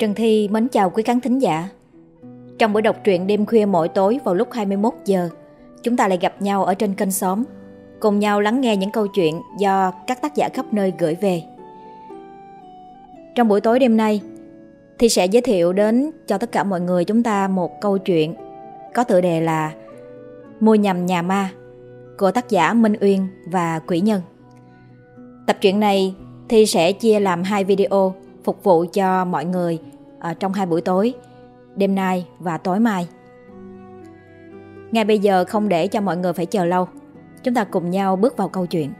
Trần Thi mến chào quý khán thính giả. Trong buổi đọc truyện đêm khuya mỗi tối vào lúc 21 giờ, chúng ta lại gặp nhau ở trên kênh xóm, cùng nhau lắng nghe những câu chuyện do các tác giả khắp nơi gửi về. Trong buổi tối đêm nay, Thi sẽ giới thiệu đến cho tất cả mọi người chúng ta một câu chuyện có tựa đề là Mua nhầm nhà ma của tác giả Minh Uyên và Quỷ Nhân. Tập truyện này thì sẽ chia làm hai video phục vụ cho mọi người à, trong hai buổi tối, đêm nay và tối mai. Ngay bây giờ không để cho mọi người phải chờ lâu, chúng ta cùng nhau bước vào câu chuyện.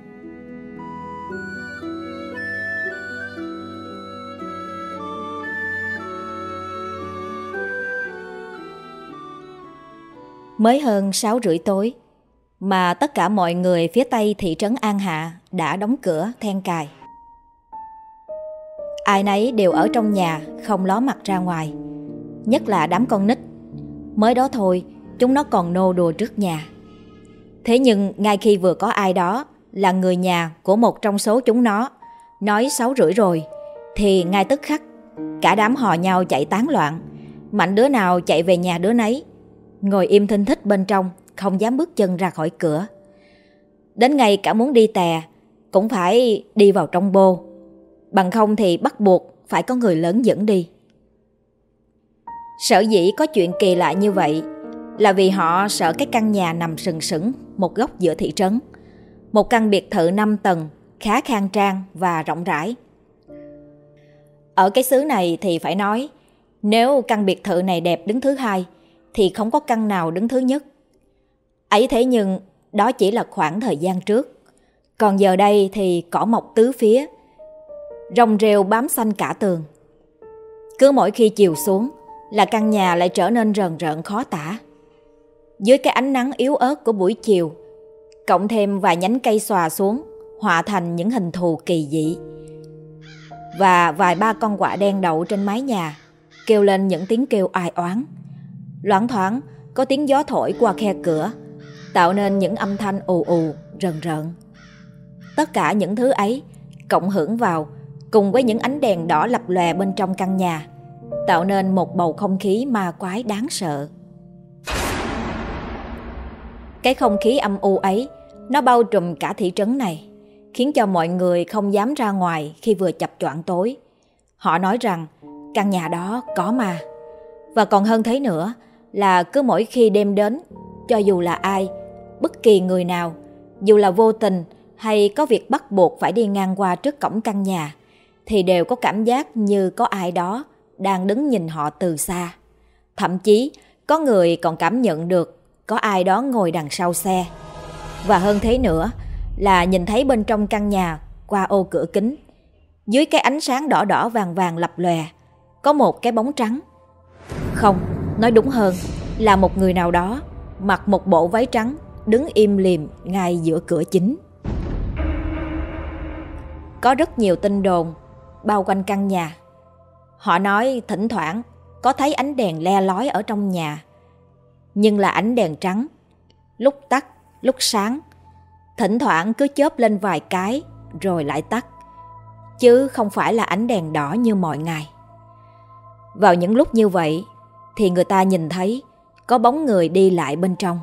Mới hơn 6 rưỡi tối, mà tất cả mọi người phía tây thị trấn An Hạ đã đóng cửa then cài. Ai nấy đều ở trong nhà, không ló mặt ra ngoài. Nhất là đám con nít. Mới đó thôi, chúng nó còn nô đùa trước nhà. Thế nhưng ngay khi vừa có ai đó là người nhà của một trong số chúng nó nói sáu rưỡi rồi, thì ngay tức khắc cả đám hò nhau chạy tán loạn. Mạnh đứa nào chạy về nhà đứa nấy, ngồi im thinh thích bên trong, không dám bước chân ra khỏi cửa. Đến ngày cả muốn đi tè, cũng phải đi vào trong bô Bằng không thì bắt buộc phải có người lớn dẫn đi. Sở dĩ có chuyện kỳ lạ như vậy là vì họ sợ cái căn nhà nằm sừng sững một góc giữa thị trấn. Một căn biệt thự 5 tầng khá khang trang và rộng rãi. Ở cái xứ này thì phải nói, nếu căn biệt thự này đẹp đứng thứ hai thì không có căn nào đứng thứ nhất. Ấy thế nhưng đó chỉ là khoảng thời gian trước. Còn giờ đây thì cỏ mọc tứ phía, rồng rêu bám xanh cả tường. Cứ mỗi khi chiều xuống là căn nhà lại trở nên rần rợn khó tả. Dưới cái ánh nắng yếu ớt của buổi chiều, cộng thêm vài nhánh cây xòa xuống, hòa thành những hình thù kỳ dị. Và vài ba con quạ đen đậu trên mái nhà, kêu lên những tiếng kêu ai oán. Loãng thoáng, có tiếng gió thổi qua khe cửa, tạo nên những âm thanh ù ù, rần rợn. Tất cả những thứ ấy cộng hưởng vào cùng với những ánh đèn đỏ lập lòe bên trong căn nhà, tạo nên một bầu không khí ma quái đáng sợ. Cái không khí âm u ấy, nó bao trùm cả thị trấn này, khiến cho mọi người không dám ra ngoài khi vừa chập choạng tối. Họ nói rằng căn nhà đó có ma. Và còn hơn thế nữa là cứ mỗi khi đêm đến, cho dù là ai, bất kỳ người nào, dù là vô tình hay có việc bắt buộc phải đi ngang qua trước cổng căn nhà, thì đều có cảm giác như có ai đó đang đứng nhìn họ từ xa. Thậm chí có người còn cảm nhận được có ai đó ngồi đằng sau xe. Và hơn thế nữa là nhìn thấy bên trong căn nhà qua ô cửa kính. Dưới cái ánh sáng đỏ đỏ vàng vàng lập lòe có một cái bóng trắng. Không, nói đúng hơn là một người nào đó mặc một bộ váy trắng đứng im lìm ngay giữa cửa chính. Có rất nhiều tin đồn bao quanh căn nhà. Họ nói thỉnh thoảng có thấy ánh đèn le lói ở trong nhà. Nhưng là ánh đèn trắng, lúc tắt, lúc sáng. Thỉnh thoảng cứ chớp lên vài cái rồi lại tắt. Chứ không phải là ánh đèn đỏ như mọi ngày. Vào những lúc như vậy thì người ta nhìn thấy có bóng người đi lại bên trong.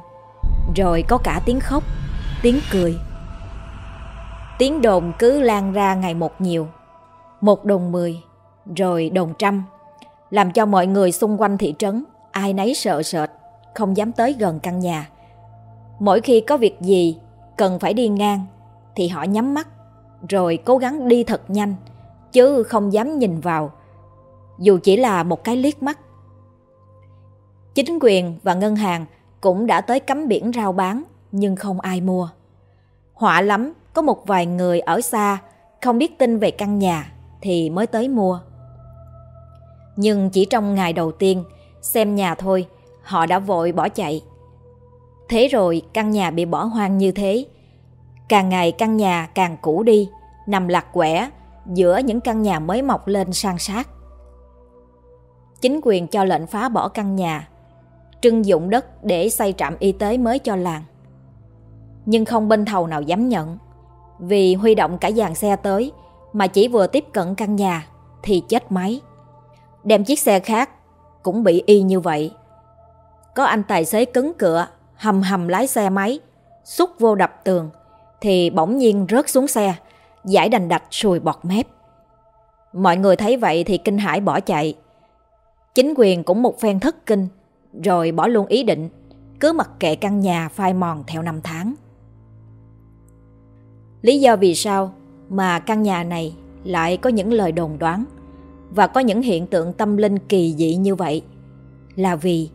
Rồi có cả tiếng khóc, tiếng cười. Tiếng đồn cứ lan ra ngày một nhiều một đồng mười, rồi đồng trăm, làm cho mọi người xung quanh thị trấn ai nấy sợ sệt, không dám tới gần căn nhà. Mỗi khi có việc gì cần phải đi ngang thì họ nhắm mắt rồi cố gắng đi thật nhanh chứ không dám nhìn vào dù chỉ là một cái liếc mắt. Chính quyền và ngân hàng cũng đã tới cấm biển rao bán nhưng không ai mua. Họa lắm có một vài người ở xa không biết tin về căn nhà thì mới tới mua. Nhưng chỉ trong ngày đầu tiên, xem nhà thôi, họ đã vội bỏ chạy. Thế rồi căn nhà bị bỏ hoang như thế. Càng ngày căn nhà càng cũ đi, nằm lạc quẻ giữa những căn nhà mới mọc lên san sát. Chính quyền cho lệnh phá bỏ căn nhà, trưng dụng đất để xây trạm y tế mới cho làng. Nhưng không bên thầu nào dám nhận, vì huy động cả dàn xe tới mà chỉ vừa tiếp cận căn nhà thì chết máy. Đem chiếc xe khác cũng bị y như vậy. Có anh tài xế cứng cựa, hầm hầm lái xe máy, xúc vô đập tường, thì bỗng nhiên rớt xuống xe, giải đành đạch sùi bọt mép. Mọi người thấy vậy thì kinh hãi bỏ chạy. Chính quyền cũng một phen thất kinh, rồi bỏ luôn ý định, cứ mặc kệ căn nhà phai mòn theo năm tháng. Lý do vì sao mà căn nhà này lại có những lời đồn đoán và có những hiện tượng tâm linh kỳ dị như vậy là vì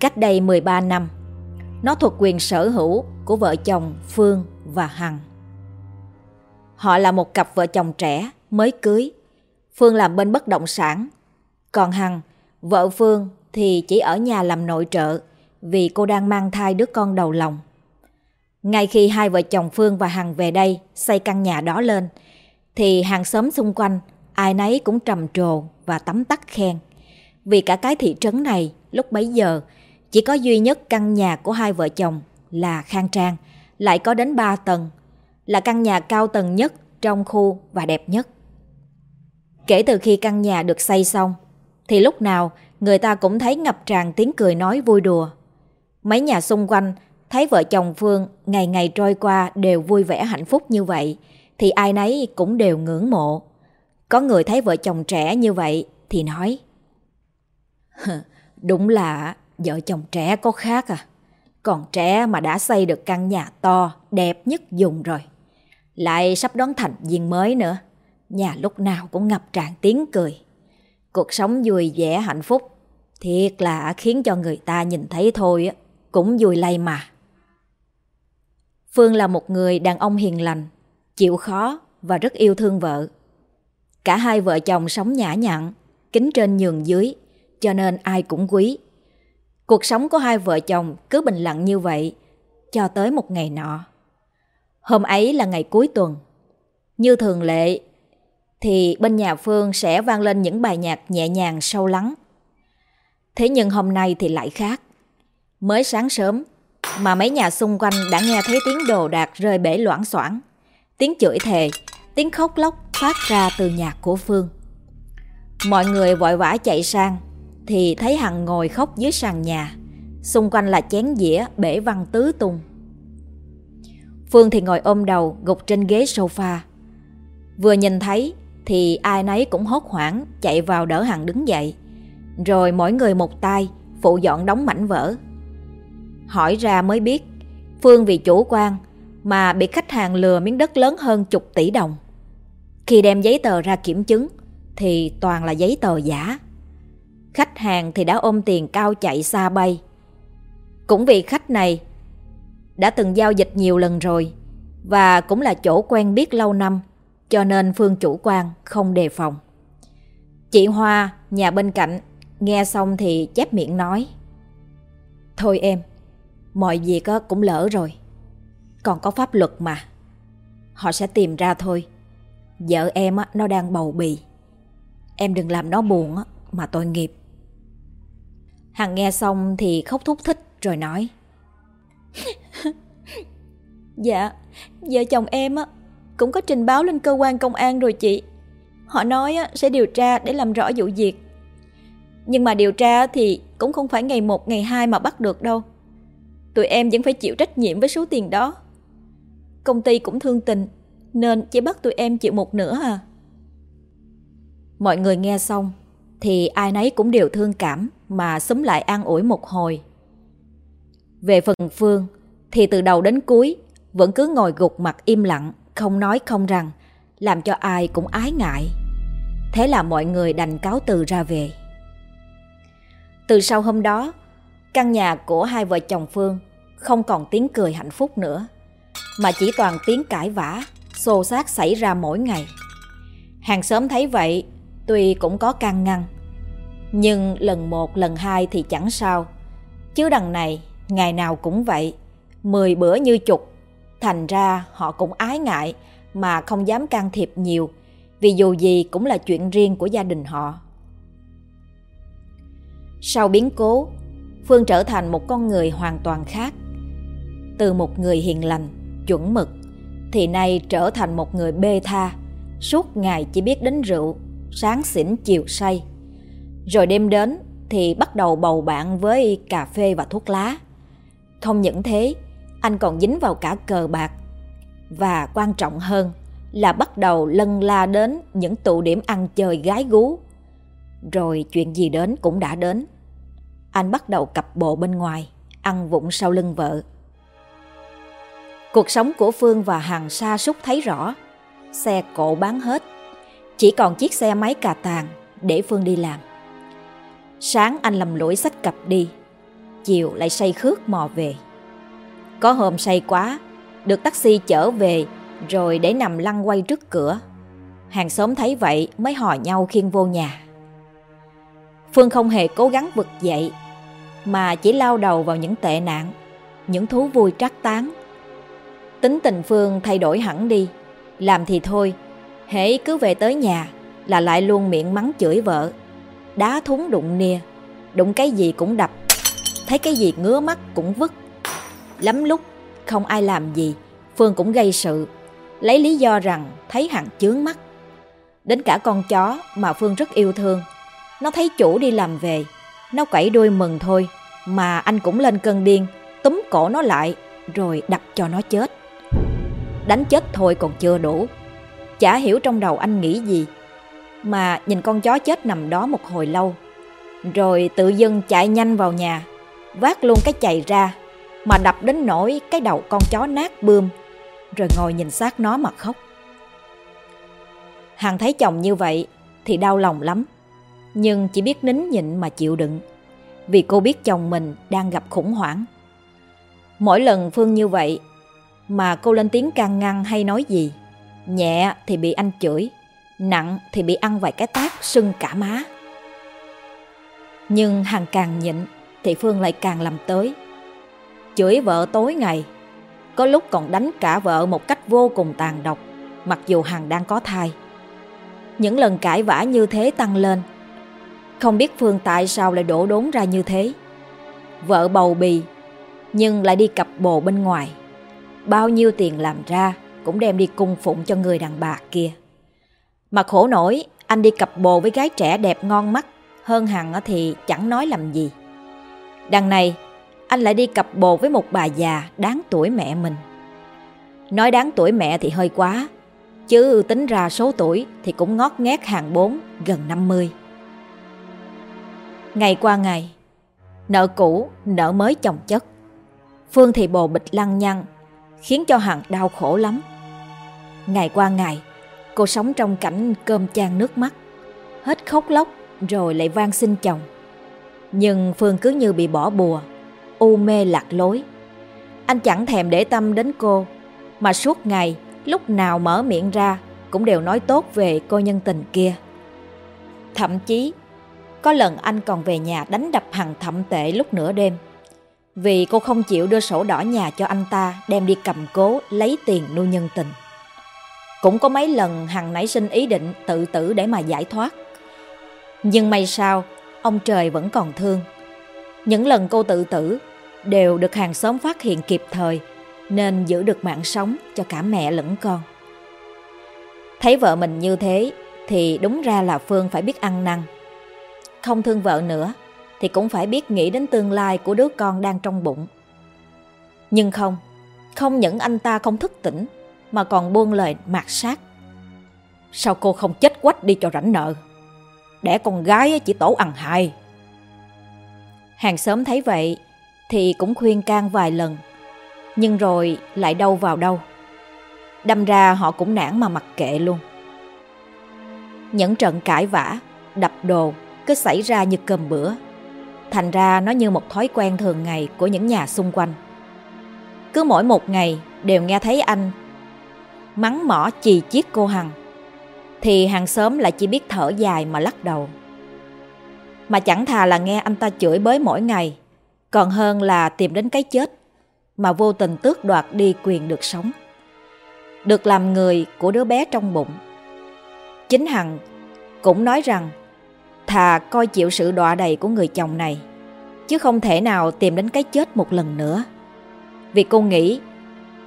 cách đây 13 năm nó thuộc quyền sở hữu của vợ chồng Phương và Hằng. Họ là một cặp vợ chồng trẻ mới cưới. Phương làm bên bất động sản, còn Hằng, vợ Phương thì chỉ ở nhà làm nội trợ vì cô đang mang thai đứa con đầu lòng. Ngay khi hai vợ chồng Phương và Hằng về đây xây căn nhà đó lên, thì hàng xóm xung quanh ai nấy cũng trầm trồ và tắm tắt khen. Vì cả cái thị trấn này lúc bấy giờ chỉ có duy nhất căn nhà của hai vợ chồng là khang trang, lại có đến 3 tầng, là căn nhà cao tầng nhất trong khu và đẹp nhất. Kể từ khi căn nhà được xây xong, thì lúc nào người ta cũng thấy ngập tràn tiếng cười nói vui đùa. Mấy nhà xung quanh thấy vợ chồng Phương ngày ngày trôi qua đều vui vẻ hạnh phúc như vậy, thì ai nấy cũng đều ngưỡng mộ. Có người thấy vợ chồng trẻ như vậy thì nói Đúng là vợ chồng trẻ có khác à. Còn trẻ mà đã xây được căn nhà to, đẹp nhất dùng rồi. Lại sắp đón thành viên mới nữa. Nhà lúc nào cũng ngập tràn tiếng cười. Cuộc sống vui vẻ hạnh phúc. Thiệt là khiến cho người ta nhìn thấy thôi cũng vui lây mà. Phương là một người đàn ông hiền lành, chịu khó và rất yêu thương vợ. Cả hai vợ chồng sống nhã nhặn, kính trên nhường dưới, cho nên ai cũng quý. Cuộc sống của hai vợ chồng cứ bình lặng như vậy, cho tới một ngày nọ. Hôm ấy là ngày cuối tuần. Như thường lệ, thì bên nhà Phương sẽ vang lên những bài nhạc nhẹ nhàng sâu lắng. Thế nhưng hôm nay thì lại khác. Mới sáng sớm, mà mấy nhà xung quanh đã nghe thấy tiếng đồ đạc rơi bể loãng xoảng, tiếng chửi thề, tiếng khóc lóc phát ra từ nhà của Phương. Mọi người vội vã chạy sang, thì thấy Hằng ngồi khóc dưới sàn nhà, xung quanh là chén dĩa bể văng tứ tung. Phương thì ngồi ôm đầu gục trên ghế sofa. Vừa nhìn thấy thì ai nấy cũng hốt hoảng chạy vào đỡ Hằng đứng dậy. Rồi mỗi người một tay phụ dọn đóng mảnh vỡ. Hỏi ra mới biết Phương vì chủ quan mà bị khách hàng lừa miếng đất lớn hơn chục tỷ đồng. Khi đem giấy tờ ra kiểm chứng thì toàn là giấy tờ giả. Khách hàng thì đã ôm tiền cao chạy xa bay. Cũng vì khách này đã từng giao dịch nhiều lần rồi và cũng là chỗ quen biết lâu năm cho nên Phương chủ quan không đề phòng. Chị Hoa, nhà bên cạnh, nghe xong thì chép miệng nói Thôi em, mọi việc cũng lỡ rồi. Còn có pháp luật mà. Họ sẽ tìm ra thôi. Vợ em nó đang bầu bì. Em đừng làm nó buồn mà tội nghiệp. Hằng nghe xong thì khóc thúc thích rồi nói Dạ, vợ chồng em á cũng có trình báo lên cơ quan công an rồi chị. Họ nói á, sẽ điều tra để làm rõ vụ việc. Nhưng mà điều tra thì cũng không phải ngày một ngày hai mà bắt được đâu. Tụi em vẫn phải chịu trách nhiệm với số tiền đó. Công ty cũng thương tình nên chỉ bắt tụi em chịu một nửa à. Mọi người nghe xong thì ai nấy cũng đều thương cảm mà xúm lại an ủi một hồi. Về phần Phương thì từ đầu đến cuối vẫn cứ ngồi gục mặt im lặng, không nói không rằng, làm cho ai cũng ái ngại. Thế là mọi người đành cáo từ ra về. Từ sau hôm đó, căn nhà của hai vợ chồng Phương không còn tiếng cười hạnh phúc nữa, mà chỉ toàn tiếng cãi vã, xô xát xảy ra mỗi ngày. Hàng xóm thấy vậy, tuy cũng có can ngăn, nhưng lần một lần hai thì chẳng sao. Chứ đằng này, ngày nào cũng vậy, mười bữa như chục. Thành ra họ cũng ái ngại mà không dám can thiệp nhiều, vì dù gì cũng là chuyện riêng của gia đình họ. Sau biến cố, Phương trở thành một con người hoàn toàn khác. Từ một người hiền lành, chuẩn mực, thì nay trở thành một người bê tha, suốt ngày chỉ biết đến rượu, sáng xỉn chiều say Rồi đêm đến thì bắt đầu bầu bạn với cà phê và thuốc lá. Không những thế, anh còn dính vào cả cờ bạc. Và quan trọng hơn là bắt đầu lân la đến những tụ điểm ăn chơi gái gú. Rồi chuyện gì đến cũng đã đến. Anh bắt đầu cặp bộ bên ngoài, ăn vụng sau lưng vợ. Cuộc sống của Phương và Hằng sa sút thấy rõ. Xe cộ bán hết, chỉ còn chiếc xe máy cà tàng để Phương đi làm. Sáng anh lầm lũi sách cặp đi, chiều lại say khước mò về. Có hôm say quá, được taxi chở về rồi để nằm lăn quay trước cửa. Hàng xóm thấy vậy mới hò nhau khiêng vô nhà. Phương không hề cố gắng vực dậy, mà chỉ lao đầu vào những tệ nạn, những thú vui trắc tán. Tính tình Phương thay đổi hẳn đi, làm thì thôi, hễ cứ về tới nhà là lại luôn miệng mắng chửi vợ. Đá thúng đụng nia, đụng cái gì cũng đập, thấy cái gì ngứa mắt cũng vứt. Lắm lúc không ai làm gì, Phương cũng gây sự, lấy lý do rằng thấy Hằng chướng mắt. Đến cả con chó mà Phương rất yêu thương, nó thấy chủ đi làm về, nó quẩy đuôi mừng thôi, mà anh cũng lên cơn điên, túm cổ nó lại, rồi đập cho nó chết. Đánh chết thôi còn chưa đủ, chả hiểu trong đầu anh nghĩ gì, mà nhìn con chó chết nằm đó một hồi lâu, rồi tự dưng chạy nhanh vào nhà, vác luôn cái chày ra, mà đập đến nỗi cái đầu con chó nát bươm, rồi ngồi nhìn xác nó mà khóc. Hằng thấy chồng như vậy thì đau lòng lắm, nhưng chỉ biết nín nhịn mà chịu đựng, vì cô biết chồng mình đang gặp khủng hoảng. Mỗi lần Phương như vậy mà cô lên tiếng can ngăn hay nói gì, nhẹ thì bị anh chửi, nặng thì bị ăn vài cái tát sưng cả má. Nhưng hàng càng nhịn thì Phương lại càng làm tới. Chửi vợ tối ngày, có lúc còn đánh cả vợ một cách vô cùng tàn độc, mặc dù Hằng đang có thai. Những lần cãi vã như thế tăng lên, không biết Phương tại sao lại đổ đốn ra như thế. Vợ bầu bì, nhưng lại đi cặp bồ bên ngoài. Bao nhiêu tiền làm ra cũng đem đi cung phụng cho người đàn bà kia. Mà khổ nổi, anh đi cặp bồ với gái trẻ đẹp ngon mắt, hơn hằng thì chẳng nói làm gì. Đằng này, anh lại đi cặp bồ với một bà già đáng tuổi mẹ mình. Nói đáng tuổi mẹ thì hơi quá, chứ tính ra số tuổi thì cũng ngót nghét hàng bốn, gần 50. Ngày qua ngày, nợ cũ, nợ mới chồng chất. Phương thì bồ bịch lăng nhăng, khiến cho Hằng đau khổ lắm. Ngày qua ngày, cô sống trong cảnh cơm chan nước mắt, hết khóc lóc rồi lại van xin chồng. Nhưng Phương cứ như bị bỏ bùa, u mê lạc lối. Anh chẳng thèm để tâm đến cô, mà suốt ngày lúc nào mở miệng ra cũng đều nói tốt về cô nhân tình kia. Thậm chí, có lần anh còn về nhà đánh đập Hằng thậm tệ lúc nửa đêm. Vì cô không chịu đưa sổ đỏ nhà cho anh ta đem đi cầm cố lấy tiền nuôi nhân tình. Cũng có mấy lần Hằng nảy sinh ý định tự tử để mà giải thoát. Nhưng may sao, ông trời vẫn còn thương. Những lần cô tự tử đều được hàng xóm phát hiện kịp thời nên giữ được mạng sống cho cả mẹ lẫn con. Thấy vợ mình như thế thì đúng ra là Phương phải biết ăn năn. Không thương vợ nữa thì cũng phải biết nghĩ đến tương lai của đứa con đang trong bụng. Nhưng không, không những anh ta không thức tỉnh mà còn buông lời mạt sát. Sao cô không chết quách đi cho rảnh nợ? Đẻ con gái chỉ tổ ăn hại. Hàng xóm thấy vậy thì cũng khuyên can vài lần, nhưng rồi lại đâu vào đâu. Đâm ra họ cũng nản mà mặc kệ luôn. Những trận cãi vã, đập đồ cứ xảy ra như cơm bữa. Thành ra nó như một thói quen thường ngày của những nhà xung quanh. Cứ mỗi một ngày đều nghe thấy anh mắng mỏ chì chiết cô Hằng, thì hàng xóm lại chỉ biết thở dài mà lắc đầu. Mà chẳng thà là nghe anh ta chửi bới mỗi ngày, còn hơn là tìm đến cái chết mà vô tình tước đoạt đi quyền được sống. Được làm người của đứa bé trong bụng. Chính Hằng cũng nói rằng thà coi chịu sự đọa đầy của người chồng này, chứ không thể nào tìm đến cái chết một lần nữa. Vì cô nghĩ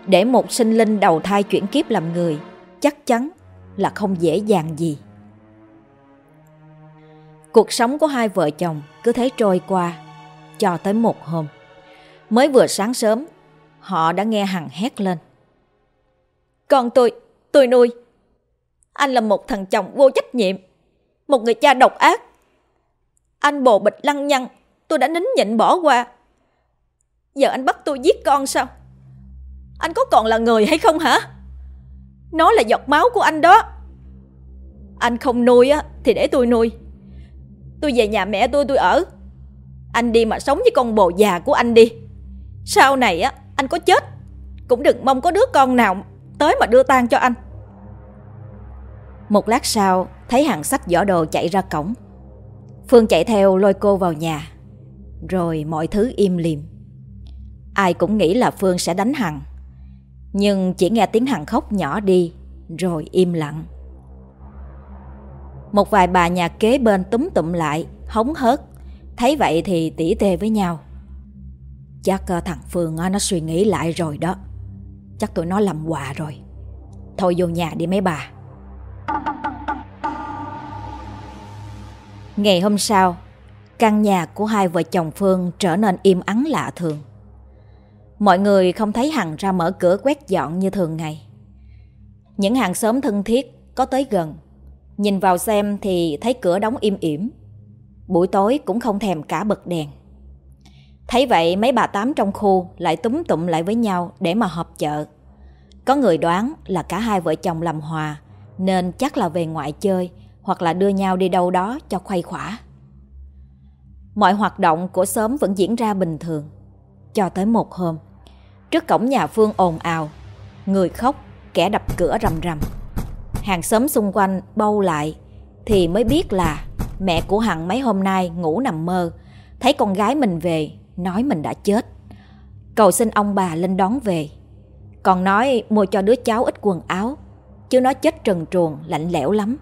để một sinh linh đầu thai chuyển kiếp làm người chắc chắn là không dễ dàng gì. Cuộc sống của hai vợ chồng cứ thế trôi qua cho tới một hôm. Mới vừa sáng sớm, họ đã nghe Hằng hét lên. Con tôi, tôi nuôi. Anh là một thằng chồng vô trách nhiệm, một người cha độc ác. Anh bồ bịch lăng nhăng, tôi đã nín nhịn bỏ qua. Giờ anh bắt tôi giết con sao? Anh có còn là người hay không hả? Nó là giọt máu của anh đó. Anh không nuôi á thì để tôi nuôi. Tôi về nhà mẹ tôi tôi ở. Anh đi mà sống với con bồ già của anh đi. Sau này á anh có chết cũng đừng mong có đứa con nào tới mà đưa tang cho anh. Một lát sau thấy hàng sách giỏ đồ chạy ra cổng. Phương chạy theo lôi cô vào nhà. Rồi mọi thứ im lìm. Ai cũng nghĩ là Phương sẽ đánh Hằng. Nhưng chỉ nghe tiếng Hằng khóc nhỏ đi rồi im lặng. Một vài bà nhà kế bên túm tụm lại, hống hớt. Thấy vậy thì tỉ tê với nhau. Chắc ờ, thằng Phương ờ, nó suy nghĩ lại rồi đó. Chắc tụi nó làm quà rồi. Thôi vô nhà đi mấy bà. Ngày hôm sau, căn nhà của hai vợ chồng Phương trở nên im ắng lạ thường. Mọi người không thấy Hằng ra mở cửa quét dọn như thường ngày. Những hàng xóm thân thiết có tới gần Nhìn vào xem thì thấy cửa đóng im ỉm. Buổi tối cũng không thèm cả bật đèn. Thấy vậy mấy bà tám trong khu lại túm tụm lại với nhau để mà họp chợ. Có người đoán là cả hai vợ chồng làm hòa nên chắc là về ngoại chơi hoặc là đưa nhau đi đâu đó cho khuây khỏa. Mọi hoạt động của xóm vẫn diễn ra bình thường. Cho tới một hôm, trước cổng nhà Phương ồn ào, người khóc, kẻ đập cửa rầm rầm hàng xóm xung quanh bâu lại thì mới biết là mẹ của Hằng mấy hôm nay ngủ nằm mơ, thấy con gái mình về, nói mình đã chết. Cầu xin ông bà lên đón về. Còn nói mua cho đứa cháu ít quần áo, chứ nó chết trần truồng, lạnh lẽo lắm.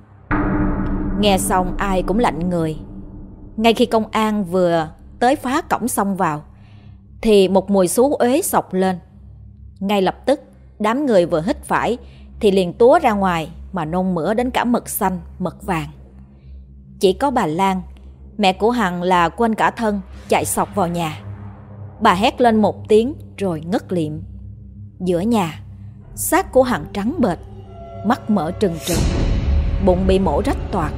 Nghe xong ai cũng lạnh người. Ngay khi công an vừa tới phá cổng xong vào, thì một mùi xú uế sọc lên. Ngay lập tức, đám người vừa hít phải thì liền túa ra ngoài mà nôn mửa đến cả mực xanh, mực vàng. Chỉ có bà Lan, mẹ của Hằng là quên cả thân, chạy sọc vào nhà. Bà hét lên một tiếng rồi ngất liệm. Giữa nhà, xác của Hằng trắng bệt, mắt mở trừng trừng, bụng bị mổ rách toạc.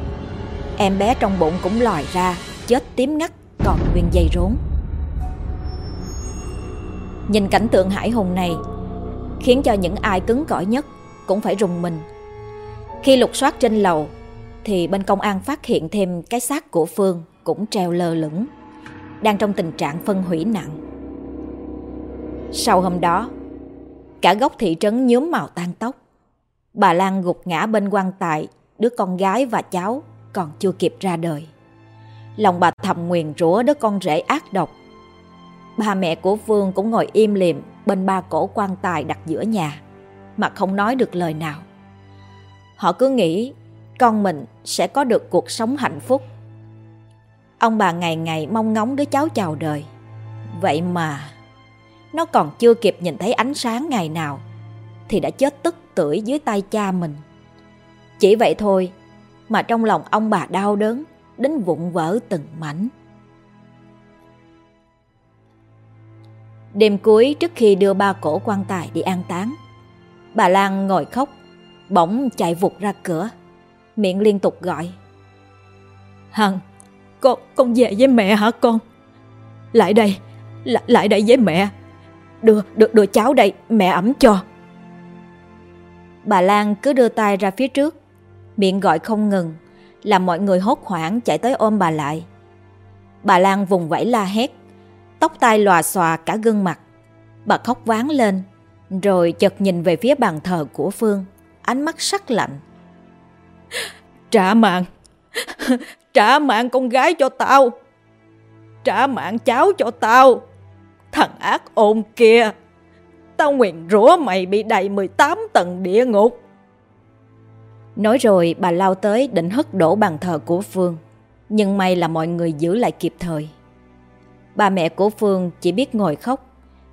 Em bé trong bụng cũng lòi ra, chết tím ngắt còn nguyên dây rốn. Nhìn cảnh tượng hải hùng này khiến cho những ai cứng cỏi nhất cũng phải rùng mình khi lục soát trên lầu thì bên công an phát hiện thêm cái xác của Phương cũng treo lơ lửng, đang trong tình trạng phân hủy nặng. Sau hôm đó, cả góc thị trấn nhuốm màu tan tóc. Bà Lan gục ngã bên quan tài, đứa con gái và cháu còn chưa kịp ra đời. Lòng bà thầm nguyền rủa đứa con rể ác độc. Ba mẹ của Phương cũng ngồi im lìm bên ba cổ quan tài đặt giữa nhà, mà không nói được lời nào. Họ cứ nghĩ con mình sẽ có được cuộc sống hạnh phúc. Ông bà ngày ngày mong ngóng đứa cháu chào đời. Vậy mà nó còn chưa kịp nhìn thấy ánh sáng ngày nào thì đã chết tức tưởi dưới tay cha mình. Chỉ vậy thôi mà trong lòng ông bà đau đớn đến vụn vỡ từng mảnh. Đêm cuối trước khi đưa ba cổ quan tài đi an táng, bà Lan ngồi khóc bỗng chạy vụt ra cửa, miệng liên tục gọi. Hằng, con, con về với mẹ hả con? Lại đây, lại, lại đây với mẹ. Đưa, đưa, đưa cháu đây, mẹ ẩm cho. Bà Lan cứ đưa tay ra phía trước, miệng gọi không ngừng, làm mọi người hốt hoảng chạy tới ôm bà lại. Bà Lan vùng vẫy la hét, tóc tai lòa xòa cả gương mặt. Bà khóc ván lên, rồi chợt nhìn về phía bàn thờ của Phương ánh mắt sắc lạnh. Trả mạng, trả mạng con gái cho tao, trả mạng cháu cho tao, thằng ác ôn kia. Tao nguyện rủa mày bị đầy 18 tầng địa ngục. Nói rồi bà lao tới định hất đổ bàn thờ của Phương. Nhưng may là mọi người giữ lại kịp thời. bà mẹ của Phương chỉ biết ngồi khóc,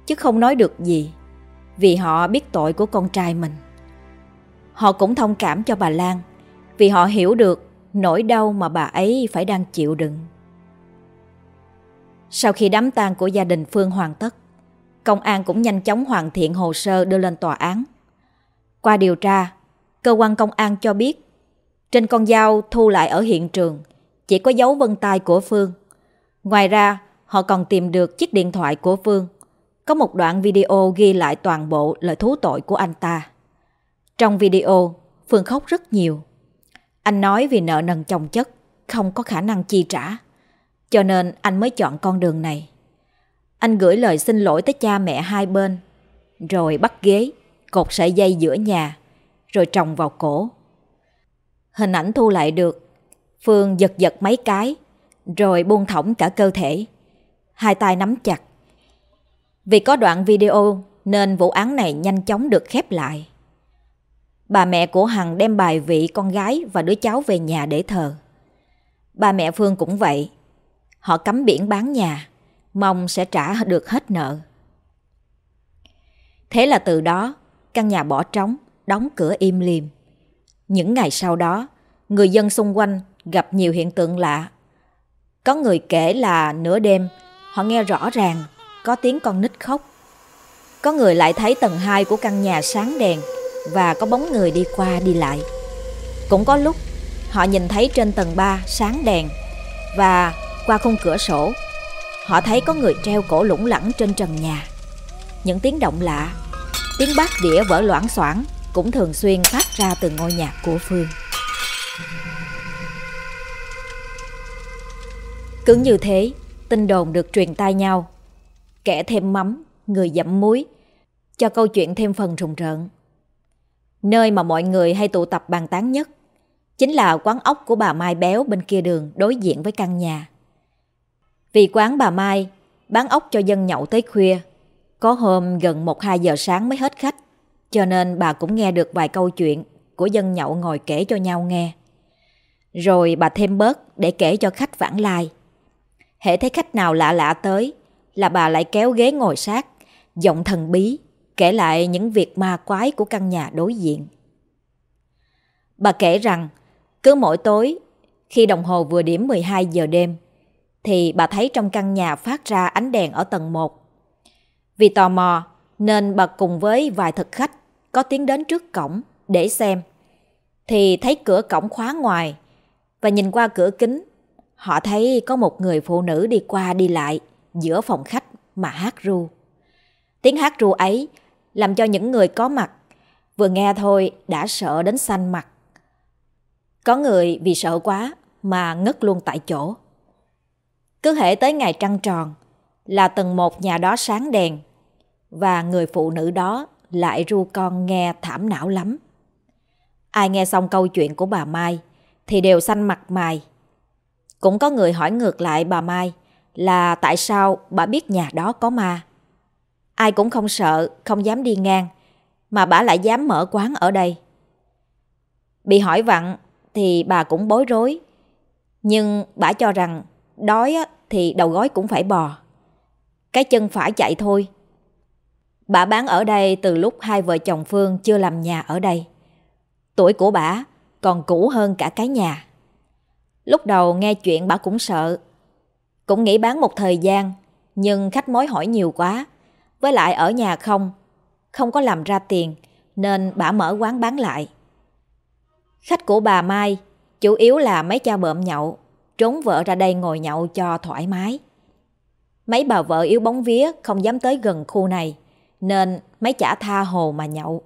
chứ không nói được gì. Vì họ biết tội của con trai mình. Họ cũng thông cảm cho bà Lan vì họ hiểu được nỗi đau mà bà ấy phải đang chịu đựng. Sau khi đám tang của gia đình Phương hoàn tất, công an cũng nhanh chóng hoàn thiện hồ sơ đưa lên tòa án. Qua điều tra, cơ quan công an cho biết trên con dao thu lại ở hiện trường chỉ có dấu vân tay của Phương. Ngoài ra, họ còn tìm được chiếc điện thoại của Phương. Có một đoạn video ghi lại toàn bộ lời thú tội của anh ta. Trong video, Phương khóc rất nhiều. Anh nói vì nợ nần chồng chất, không có khả năng chi trả. Cho nên anh mới chọn con đường này. Anh gửi lời xin lỗi tới cha mẹ hai bên, rồi bắt ghế, cột sợi dây giữa nhà, rồi trồng vào cổ. Hình ảnh thu lại được, Phương giật giật mấy cái, rồi buông thõng cả cơ thể. Hai tay nắm chặt. Vì có đoạn video nên vụ án này nhanh chóng được khép lại. Bà mẹ của Hằng đem bài vị con gái và đứa cháu về nhà để thờ. Bà mẹ Phương cũng vậy. Họ cấm biển bán nhà, mong sẽ trả được hết nợ. Thế là từ đó, căn nhà bỏ trống, đóng cửa im lìm. Những ngày sau đó, người dân xung quanh gặp nhiều hiện tượng lạ. Có người kể là nửa đêm, họ nghe rõ ràng có tiếng con nít khóc. Có người lại thấy tầng 2 của căn nhà sáng đèn và có bóng người đi qua đi lại. Cũng có lúc họ nhìn thấy trên tầng 3 sáng đèn và qua khung cửa sổ họ thấy có người treo cổ lủng lẳng trên trần nhà. Những tiếng động lạ, tiếng bát đĩa vỡ loãng xoảng cũng thường xuyên phát ra từ ngôi nhà của Phương. Cứ như thế, tin đồn được truyền tai nhau. Kẻ thêm mắm, người dẫm muối, cho câu chuyện thêm phần rùng rợn. Nơi mà mọi người hay tụ tập bàn tán nhất chính là quán ốc của bà Mai Béo bên kia đường đối diện với căn nhà. Vì quán bà Mai bán ốc cho dân nhậu tới khuya, có hôm gần 1-2 giờ sáng mới hết khách, cho nên bà cũng nghe được vài câu chuyện của dân nhậu ngồi kể cho nhau nghe. Rồi bà thêm bớt để kể cho khách vãng lai. Hễ thấy khách nào lạ lạ tới là bà lại kéo ghế ngồi sát, giọng thần bí, kể lại những việc ma quái của căn nhà đối diện. Bà kể rằng, cứ mỗi tối, khi đồng hồ vừa điểm 12 giờ đêm, thì bà thấy trong căn nhà phát ra ánh đèn ở tầng 1. Vì tò mò, nên bà cùng với vài thực khách có tiến đến trước cổng để xem. Thì thấy cửa cổng khóa ngoài và nhìn qua cửa kính, họ thấy có một người phụ nữ đi qua đi lại giữa phòng khách mà hát ru. Tiếng hát ru ấy làm cho những người có mặt vừa nghe thôi đã sợ đến xanh mặt. Có người vì sợ quá mà ngất luôn tại chỗ. Cứ hễ tới ngày trăng tròn là tầng một nhà đó sáng đèn và người phụ nữ đó lại ru con nghe thảm não lắm. Ai nghe xong câu chuyện của bà Mai thì đều xanh mặt mày. Cũng có người hỏi ngược lại bà Mai là tại sao bà biết nhà đó có ma. Ai cũng không sợ, không dám đi ngang, mà bà lại dám mở quán ở đây. Bị hỏi vặn thì bà cũng bối rối, nhưng bà cho rằng đói thì đầu gói cũng phải bò. Cái chân phải chạy thôi. Bà bán ở đây từ lúc hai vợ chồng Phương chưa làm nhà ở đây. Tuổi của bà còn cũ hơn cả cái nhà. Lúc đầu nghe chuyện bà cũng sợ. Cũng nghĩ bán một thời gian, nhưng khách mối hỏi nhiều quá. Với lại ở nhà không, không có làm ra tiền, nên bà mở quán bán lại. Khách của bà Mai chủ yếu là mấy cha bợm nhậu, trốn vợ ra đây ngồi nhậu cho thoải mái. Mấy bà vợ yếu bóng vía không dám tới gần khu này, nên mấy chả tha hồ mà nhậu.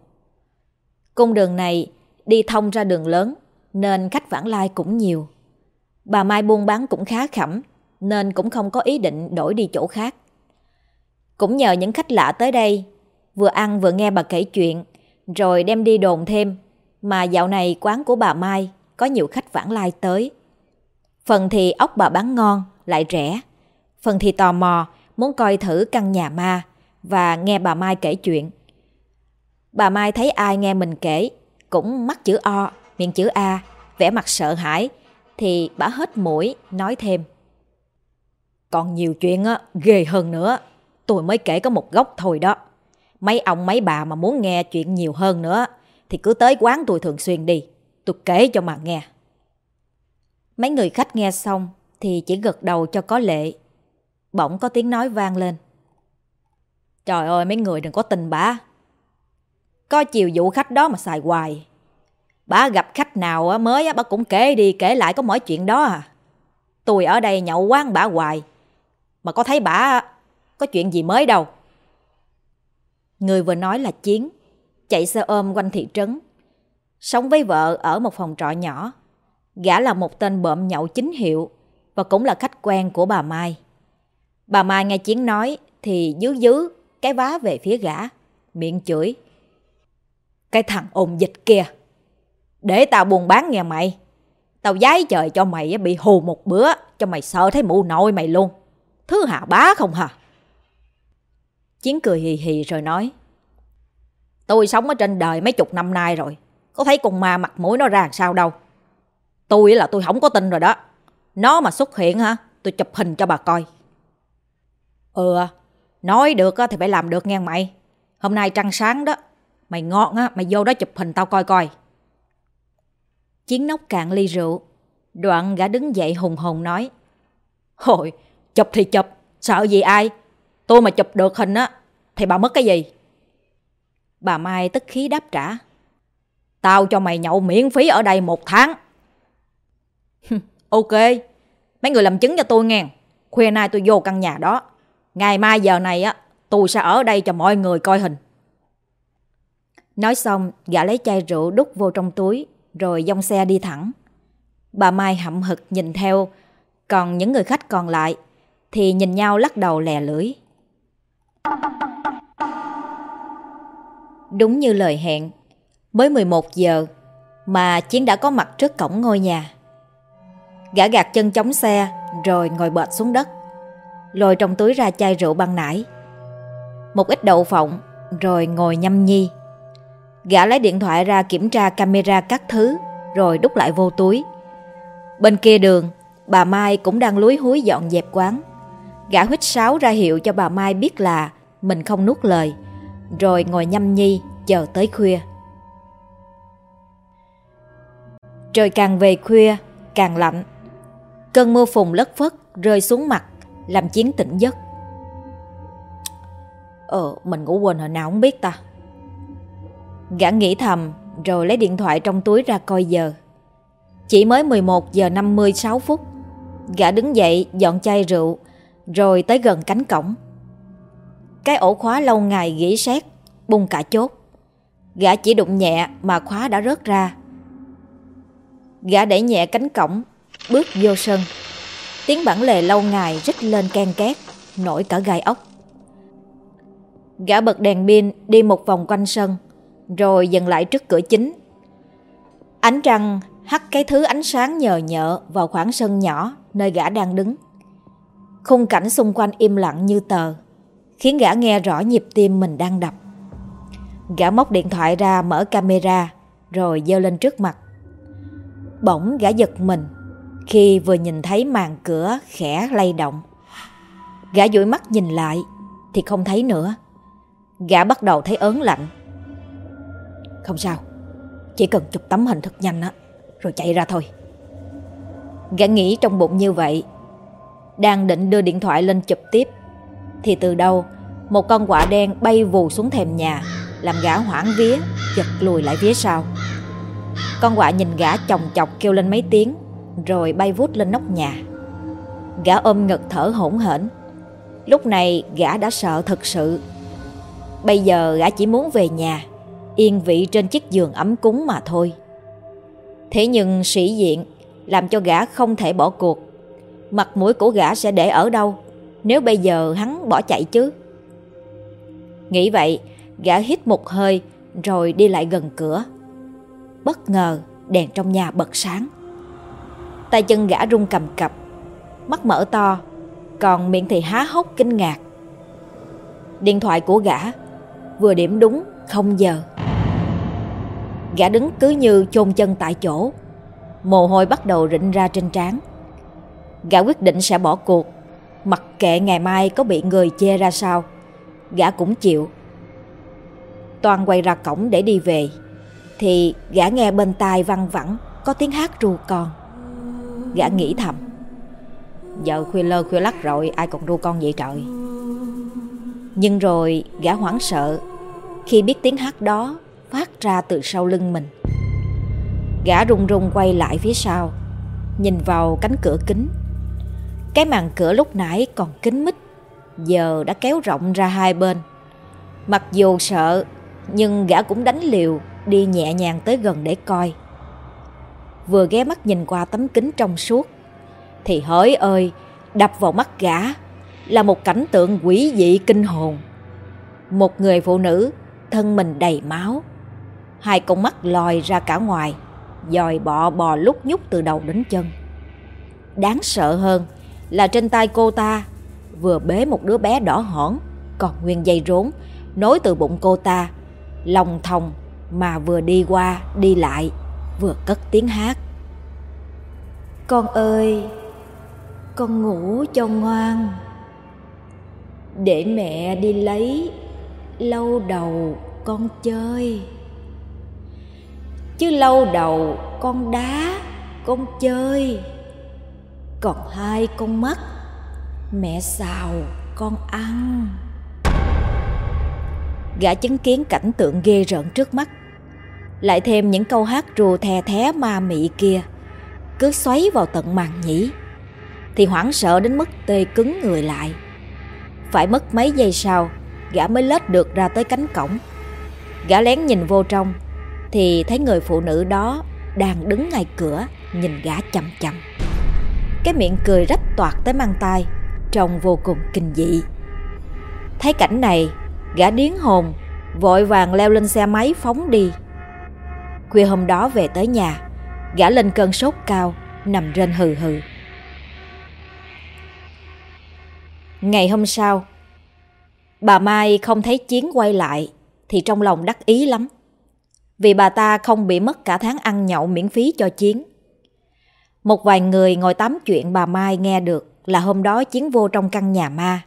Cung đường này đi thông ra đường lớn, nên khách vãng lai cũng nhiều. Bà Mai buôn bán cũng khá khẩm, nên cũng không có ý định đổi đi chỗ khác. Cũng nhờ những khách lạ tới đây, vừa ăn vừa nghe bà kể chuyện, rồi đem đi đồn thêm, mà dạo này quán của bà Mai có nhiều khách vãng lai tới. Phần thì ốc bà bán ngon, lại rẻ. Phần thì tò mò, muốn coi thử căn nhà ma và nghe bà Mai kể chuyện. Bà Mai thấy ai nghe mình kể, cũng mắt chữ O, miệng chữ A, vẻ mặt sợ hãi, thì bà hết mũi, nói thêm. Còn nhiều chuyện á, ghê hơn nữa. Tôi mới kể có một góc thôi đó. Mấy ông mấy bà mà muốn nghe chuyện nhiều hơn nữa thì cứ tới quán tôi thường xuyên đi. Tôi kể cho mà nghe. Mấy người khách nghe xong thì chỉ gật đầu cho có lệ. Bỗng có tiếng nói vang lên. Trời ơi mấy người đừng có tình bả. Có chiều vụ khách đó mà xài hoài. Bà gặp khách nào mới bà cũng kể đi kể lại có mỗi chuyện đó à. Tôi ở đây nhậu quán bà hoài. Mà có thấy bà có chuyện gì mới đâu. Người vừa nói là Chiến, chạy xe ôm quanh thị trấn. Sống với vợ ở một phòng trọ nhỏ. Gã là một tên bợm nhậu chính hiệu và cũng là khách quen của bà Mai. Bà Mai nghe Chiến nói thì dứ dứ cái vá về phía gã, miệng chửi. Cái thằng ồn dịch kia, để tao buồn bán nghe mày. Tao giái trời cho mày bị hù một bữa, cho mày sợ thấy mụ nội mày luôn. Thứ hạ bá không hả? Chiến cười hì hì rồi nói. Tôi sống ở trên đời mấy chục năm nay rồi. Có thấy con ma mặt mũi nó ra sao đâu. Tôi là tôi không có tin rồi đó. Nó mà xuất hiện hả? Tôi chụp hình cho bà coi. Ừ, nói được thì phải làm được nghe mày. Hôm nay trăng sáng đó. Mày ngon á, mày vô đó chụp hình tao coi coi. Chiến nóc cạn ly rượu. Đoạn gã đứng dậy hùng hùng nói. Hồi, chụp thì chụp, sợ gì ai? Tôi mà chụp được hình á, thì bà mất cái gì? Bà Mai tức khí đáp trả. Tao cho mày nhậu miễn phí ở đây một tháng. ok, mấy người làm chứng cho tôi nghe. Khuya nay tôi vô căn nhà đó. Ngày mai giờ này á, tôi sẽ ở đây cho mọi người coi hình. Nói xong, gã lấy chai rượu đút vô trong túi, rồi dông xe đi thẳng. Bà Mai hậm hực nhìn theo, còn những người khách còn lại thì nhìn nhau lắc đầu lè lưỡi. Đúng như lời hẹn, mới 11 giờ mà Chiến đã có mặt trước cổng ngôi nhà. Gã gạt chân chống xe rồi ngồi bệt xuống đất, lôi trong túi ra chai rượu băng nải. Một ít đậu phộng rồi ngồi nhâm nhi. Gã lấy điện thoại ra kiểm tra camera các thứ rồi đút lại vô túi. Bên kia đường, bà Mai cũng đang lúi húi dọn dẹp quán. Gã huýt sáo ra hiệu cho bà Mai biết là mình không nuốt lời, rồi ngồi nhâm nhi chờ tới khuya. Trời càng về khuya, càng lạnh. Cơn mưa phùn lất phất rơi xuống mặt, làm Chiến tỉnh giấc. Ờ, mình ngủ quên hồi nào không biết ta. Gã nghĩ thầm, rồi lấy điện thoại trong túi ra coi giờ. Chỉ mới 11 giờ 56 phút. Gã đứng dậy dọn chai rượu, rồi tới gần cánh cổng. Cái ổ khóa lâu ngày gỉ sét, bung cả chốt. Gã chỉ đụng nhẹ mà khóa đã rớt ra. Gã đẩy nhẹ cánh cổng, bước vô sân. Tiếng bản lề lâu ngày rít lên ken két, nổi cả gai ốc. Gã bật đèn pin đi một vòng quanh sân, rồi dừng lại trước cửa chính. Ánh trăng hắt cái thứ ánh sáng nhờ nhợ vào khoảng sân nhỏ nơi gã đang đứng. Khung cảnh xung quanh im lặng như tờ, khiến gã nghe rõ nhịp tim mình đang đập. Gã móc điện thoại ra mở camera, rồi giơ lên trước mặt. Bỗng gã giật mình khi vừa nhìn thấy màn cửa khẽ lay động. Gã dụi mắt nhìn lại thì không thấy nữa. Gã bắt đầu thấy ớn lạnh. Không sao, chỉ cần chụp tấm hình thật nhanh á, rồi chạy ra thôi. Gã nghĩ trong bụng như vậy đang định đưa điện thoại lên chụp tiếp Thì từ đâu Một con quạ đen bay vù xuống thềm nhà Làm gã hoảng vía Giật lùi lại phía sau Con quạ nhìn gã chồng chọc kêu lên mấy tiếng rồi bay vút lên nóc nhà. Gã ôm ngực thở hổn hển. Lúc này gã đã sợ thật sự. Bây giờ gã chỉ muốn về nhà, Yên vị trên chiếc giường ấm cúng mà thôi. Thế nhưng sĩ diện Làm cho gã không thể bỏ cuộc. Mặt mũi của gã sẽ để ở đâu, Nếu bây giờ hắn bỏ chạy chứ? Nghĩ vậy, Gã hít một hơi Rồi đi lại gần cửa. Bất ngờ, đèn trong nhà bật sáng. Tay chân gã rung cầm cập. Mắt mở to, Còn miệng thì há hốc kinh ngạc. Điện thoại của gã, Vừa điểm đúng không giờ. Gã đứng cứ như chôn chân tại chỗ, Mồ hôi bắt đầu rịn ra trên trán. Gã quyết định sẽ bỏ cuộc, Mặc kệ ngày mai có bị người chê ra sao, Gã cũng chịu. Toàn quay ra cổng để đi về, Thì gã nghe bên tai văng vẳng, Có tiếng hát ru con. Gã nghĩ thầm. Giờ khuya lơ khuya lắc rồi, Ai còn ru con vậy trời? Nhưng rồi gã hoảng sợ Khi biết tiếng hát đó Phát ra từ sau lưng mình. Gã run run quay lại phía sau, Nhìn vào cánh cửa kính. Cái màn cửa lúc nãy còn kín mít, Giờ đã kéo rộng ra hai bên. Mặc dù sợ, Nhưng gã cũng đánh liều Đi nhẹ nhàng tới gần để coi. Vừa ghé mắt nhìn qua tấm kính trong suốt. Thì hỡi ơi Đập vào mắt gã Là một cảnh tượng quỷ dị kinh hồn. Một người phụ nữ Thân mình đầy máu. Hai con mắt lòi ra cả ngoài dòi bọ bò lúc nhúc từ đầu đến chân. Đáng sợ hơn là trên tay cô ta vừa bế một đứa bé đỏ hỏn, còn nguyên dây rốn nối từ bụng cô ta, lòng thòng mà vừa đi qua đi lại, vừa cất tiếng hát. Con ơi, con ngủ cho ngoan. Để mẹ đi lấy lâu đầu con chơi chứ lâu đầu con đá con chơi còn hai con mắt mẹ xào con ăn gã chứng kiến cảnh tượng ghê rợn trước mắt lại thêm những câu hát rùa thè thé ma mị kia cứ xoáy vào tận màng nhĩ thì hoảng sợ đến mức tê cứng người lại phải mất mấy giây sau gã mới lết được ra tới cánh cổng gã lén nhìn vô trong thì thấy người phụ nữ đó đang đứng ngay cửa nhìn gã chầm chầm Cái miệng cười rách toạc tới mang tay, trông vô cùng kinh dị. Thấy cảnh này, gã điến hồn, vội vàng leo lên xe máy phóng đi. Khuya hôm đó về tới nhà, gã lên cơn sốt cao, nằm rên hừ hừ. Ngày hôm sau, bà Mai không thấy Chiến quay lại thì trong lòng đắc ý lắm vì bà ta không bị mất cả tháng ăn nhậu miễn phí cho Chiến. Một vài người ngồi tám chuyện bà Mai nghe được là hôm đó Chiến vô trong căn nhà ma.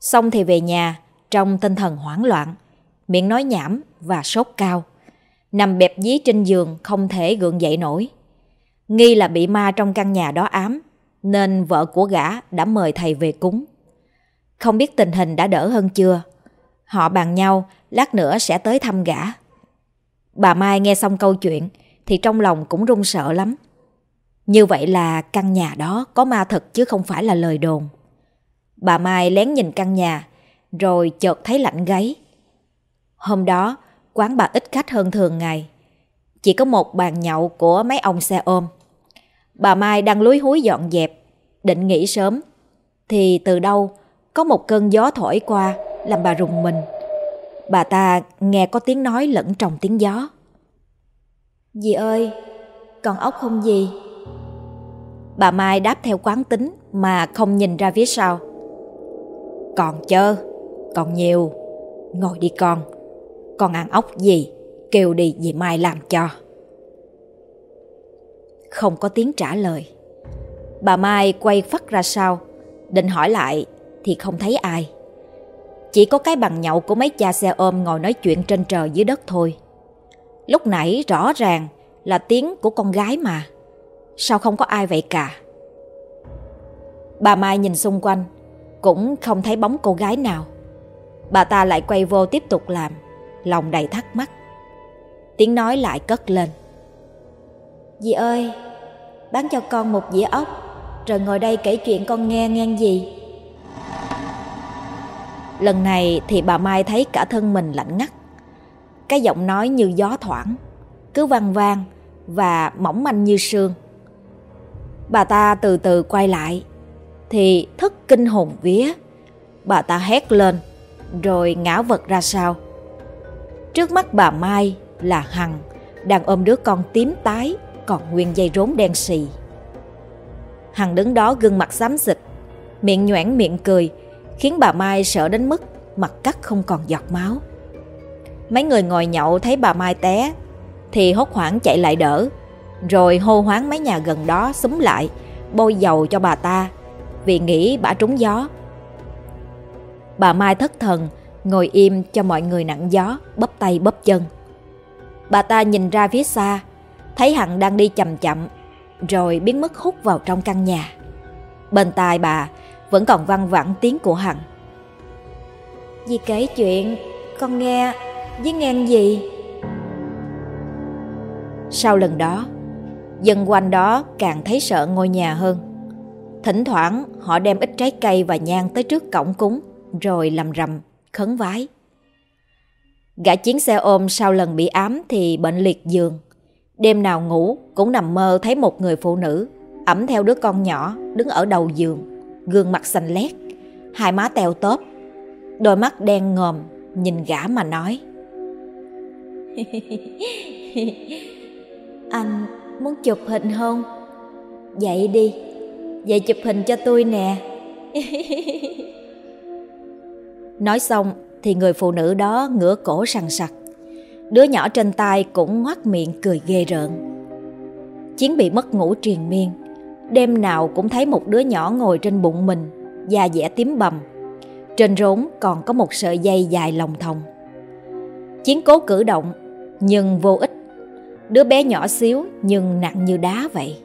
Xong thì về nhà trong tinh thần hoảng loạn, miệng nói nhảm và sốt cao. Nằm bẹp dí trên giường không thể gượng dậy nổi. Nghi là bị ma trong căn nhà đó ám, nên vợ của gã đã mời thầy về cúng. Không biết tình hình đã đỡ hơn chưa? Họ bàn nhau lát nữa sẽ tới thăm gã. Bà Mai nghe xong câu chuyện thì trong lòng cũng run sợ lắm. Như vậy là căn nhà đó có ma thật chứ không phải là lời đồn. Bà Mai lén nhìn căn nhà rồi chợt thấy lạnh gáy. Hôm đó quán bà ít khách hơn thường ngày. Chỉ có một bàn nhậu của mấy ông xe ôm. Bà Mai đang lúi húi dọn dẹp, định nghỉ sớm. Thì từ đâu có một cơn gió thổi qua làm bà rùng mình. Bà ta nghe có tiếng nói lẫn trong tiếng gió. Dì ơi, còn ốc không gì?" Bà Mai đáp theo quán tính mà không nhìn ra phía sau. Còn chơ, còn nhiều. Ngồi đi con, con ăn ốc gì, kêu đi dì Mai làm cho. Không có tiếng trả lời. Bà Mai quay phát ra sau, định hỏi lại thì không thấy ai. Chỉ có cái bằng nhậu của mấy cha xe ôm ngồi nói chuyện trên trời dưới đất thôi. Lúc nãy rõ ràng là tiếng của con gái mà. Sao không có ai vậy cả? Bà Mai nhìn xung quanh, cũng không thấy bóng cô gái nào. Bà ta lại quay vô tiếp tục làm, lòng đầy thắc mắc. Tiếng nói lại cất lên. Dì ơi, bán cho con một dĩa ốc, rồi ngồi đây kể chuyện con nghe ngang gì. Lần này thì bà Mai thấy cả thân mình lạnh ngắt. Cái giọng nói như gió thoảng, cứ vang vang và mỏng manh như sương. Bà ta từ từ quay lại, thì thất kinh hồn vía. Bà ta hét lên, rồi ngã vật ra sau. Trước mắt bà Mai là Hằng, đang ôm đứa con tím tái, còn nguyên dây rốn đen xì. Hằng đứng đó gương mặt xám xịt, miệng nhoẻn miệng cười, khiến bà Mai sợ đến mức mặt cắt không còn giọt máu. Mấy người ngồi nhậu thấy bà Mai té thì hốt hoảng chạy lại đỡ, rồi hô hoáng mấy nhà gần đó súng lại, bôi dầu cho bà ta vì nghĩ bà trúng gió. Bà Mai thất thần, ngồi im cho mọi người nặng gió, bóp tay bóp chân. Bà ta nhìn ra phía xa, thấy Hằng đang đi chậm chậm, rồi biến mất hút vào trong căn nhà. Bên tai bà vẫn còn văng vẳng tiếng của Hằng. Dì kể chuyện, con nghe, với nghe gì? Sau lần đó, dân quanh đó càng thấy sợ ngôi nhà hơn. Thỉnh thoảng họ đem ít trái cây và nhang tới trước cổng cúng, rồi lầm rầm, khấn vái. Gã chiến xe ôm sau lần bị ám thì bệnh liệt giường. Đêm nào ngủ cũng nằm mơ thấy một người phụ nữ ẩm theo đứa con nhỏ đứng ở đầu giường, gương mặt xanh lét, hai má teo tóp, đôi mắt đen ngòm nhìn gã mà nói. Anh muốn chụp hình không? Vậy đi, vậy chụp hình cho tôi nè. Nói xong thì người phụ nữ đó ngửa cổ sằng sặc. Đứa nhỏ trên tay cũng ngoác miệng cười ghê rợn. Chiến bị mất ngủ triền miên. Đêm nào cũng thấy một đứa nhỏ ngồi trên bụng mình, da dẻ tím bầm. Trên rốn còn có một sợi dây dài lồng thòng. Chiến cố cử động, nhưng vô ích. Đứa bé nhỏ xíu nhưng nặng như đá vậy.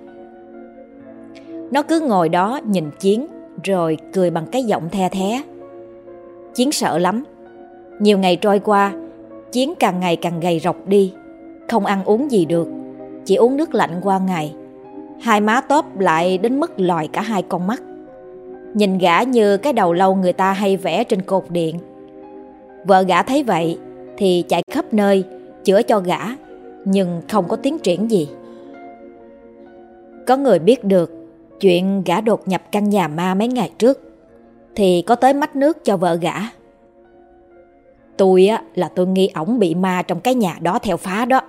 Nó cứ ngồi đó nhìn Chiến rồi cười bằng cái giọng the thé. Chiến sợ lắm, nhiều ngày trôi qua, Chiến càng ngày càng gầy rộc đi, không ăn uống gì được, chỉ uống nước lạnh qua ngày. Hai má tóp lại đến mức lòi cả hai con mắt. Nhìn gã như cái đầu lâu người ta hay vẽ trên cột điện. Vợ gã thấy vậy thì chạy khắp nơi chữa cho gã, nhưng không có tiến triển gì. Có người biết được chuyện gã đột nhập căn nhà ma mấy ngày trước thì có tới mách nước cho vợ gã. Tôi á là tôi nghi ổng bị ma trong cái nhà đó theo phá đó.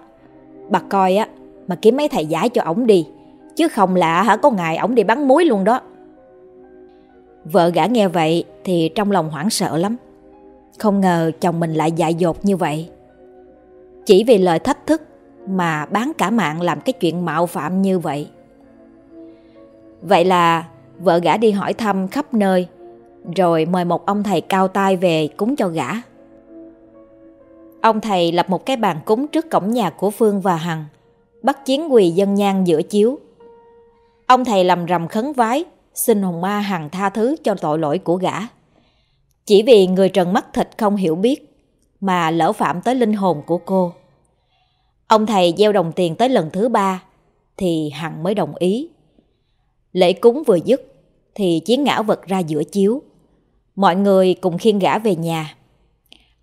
Bà coi á mà kiếm mấy thầy giải cho ổng đi, chứ không lạ hả có ngày ổng đi bắn muối luôn đó. Vợ gã nghe vậy thì trong lòng hoảng sợ lắm. Không ngờ chồng mình lại dại dột như vậy. Chỉ vì lời thách thức mà bán cả mạng làm cái chuyện mạo phạm như vậy. Vậy là vợ gã đi hỏi thăm khắp nơi, rồi mời một ông thầy cao tay về cúng cho gã. Ông thầy lập một cái bàn cúng trước cổng nhà của Phương và Hằng, bắt chiến quỳ dân nhang giữa chiếu. Ông thầy lầm rầm khấn vái, xin hồn ma Hằng tha thứ cho tội lỗi của gã. Chỉ vì người trần mắt thịt không hiểu biết, mà lỡ phạm tới linh hồn của cô. Ông thầy gieo đồng tiền tới lần thứ ba, thì Hằng mới đồng ý. Lễ cúng vừa dứt, thì chiến ngã vật ra giữa chiếu. Mọi người cùng khiêng gã về nhà.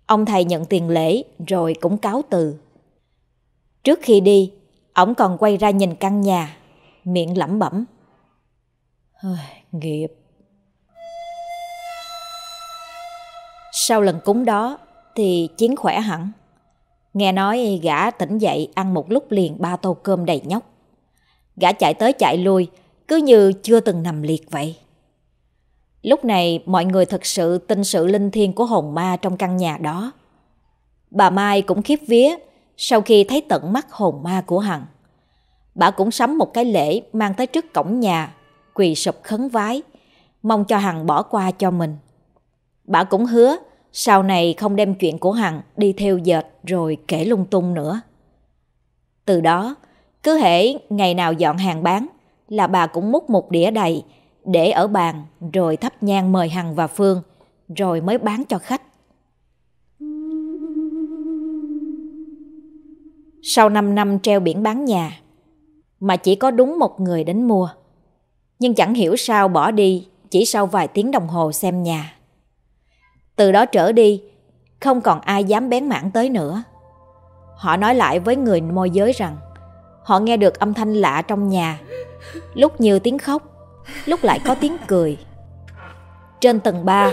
Ông thầy nhận tiền lễ rồi cũng cáo từ. Trước khi đi, ông còn quay ra nhìn căn nhà, miệng lẩm bẩm. Nghiệp. Sau lần cúng đó thì Chiến khỏe hẳn. Nghe nói gã tỉnh dậy ăn một lúc liền ba tô cơm đầy nhóc. Gã chạy tới chạy lui, cứ như chưa từng nằm liệt vậy. Lúc này mọi người thật sự tin sự linh thiêng của hồn ma trong căn nhà đó. Bà Mai cũng khiếp vía sau khi thấy tận mắt hồn ma của Hằng. Bà cũng sắm một cái lễ mang tới trước cổng nhà, quỳ sụp khấn vái, mong cho Hằng bỏ qua cho mình. Bà cũng hứa sau này không đem chuyện của Hằng đi theo dệt rồi kể lung tung nữa. Từ đó, cứ hễ ngày nào dọn hàng bán là bà cũng múc một đĩa đầy để ở bàn rồi thắp nhang mời Hằng và Phương, rồi mới bán cho khách. Sau 5 năm treo biển bán nhà, mà chỉ có đúng một người đến mua. Nhưng chẳng hiểu sao bỏ đi chỉ sau vài tiếng đồng hồ xem nhà. Từ đó trở đi, không còn ai dám bén mảng tới nữa. Họ nói lại với người môi giới rằng họ nghe được âm thanh lạ trong nhà, lúc như tiếng khóc, lúc lại có tiếng cười. Trên tầng 3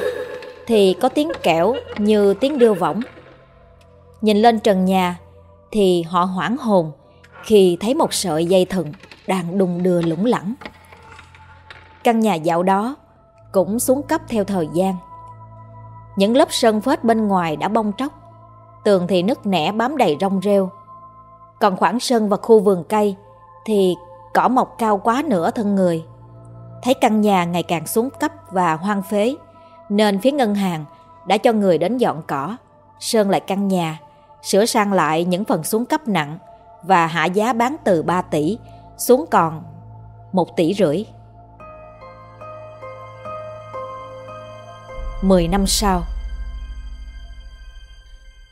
thì có tiếng kẽo như tiếng đưa võng. Nhìn lên trần nhà thì họ hoảng hồn khi thấy một sợi dây thừng đang đung đưa lủng lẳng. Căn nhà dạo đó cũng xuống cấp theo thời gian. Những lớp sơn phết bên ngoài đã bong tróc, tường thì nứt nẻ bám đầy rong rêu. Còn khoảng sân và khu vườn cây thì cỏ mọc cao quá nửa thân người. Thấy căn nhà ngày càng xuống cấp và hoang phế, nên phía ngân hàng đã cho người đến dọn cỏ, sơn lại căn nhà, sửa sang lại những phần xuống cấp nặng và hạ giá bán từ 3 tỷ xuống còn một tỷ rưỡi. Mười năm sau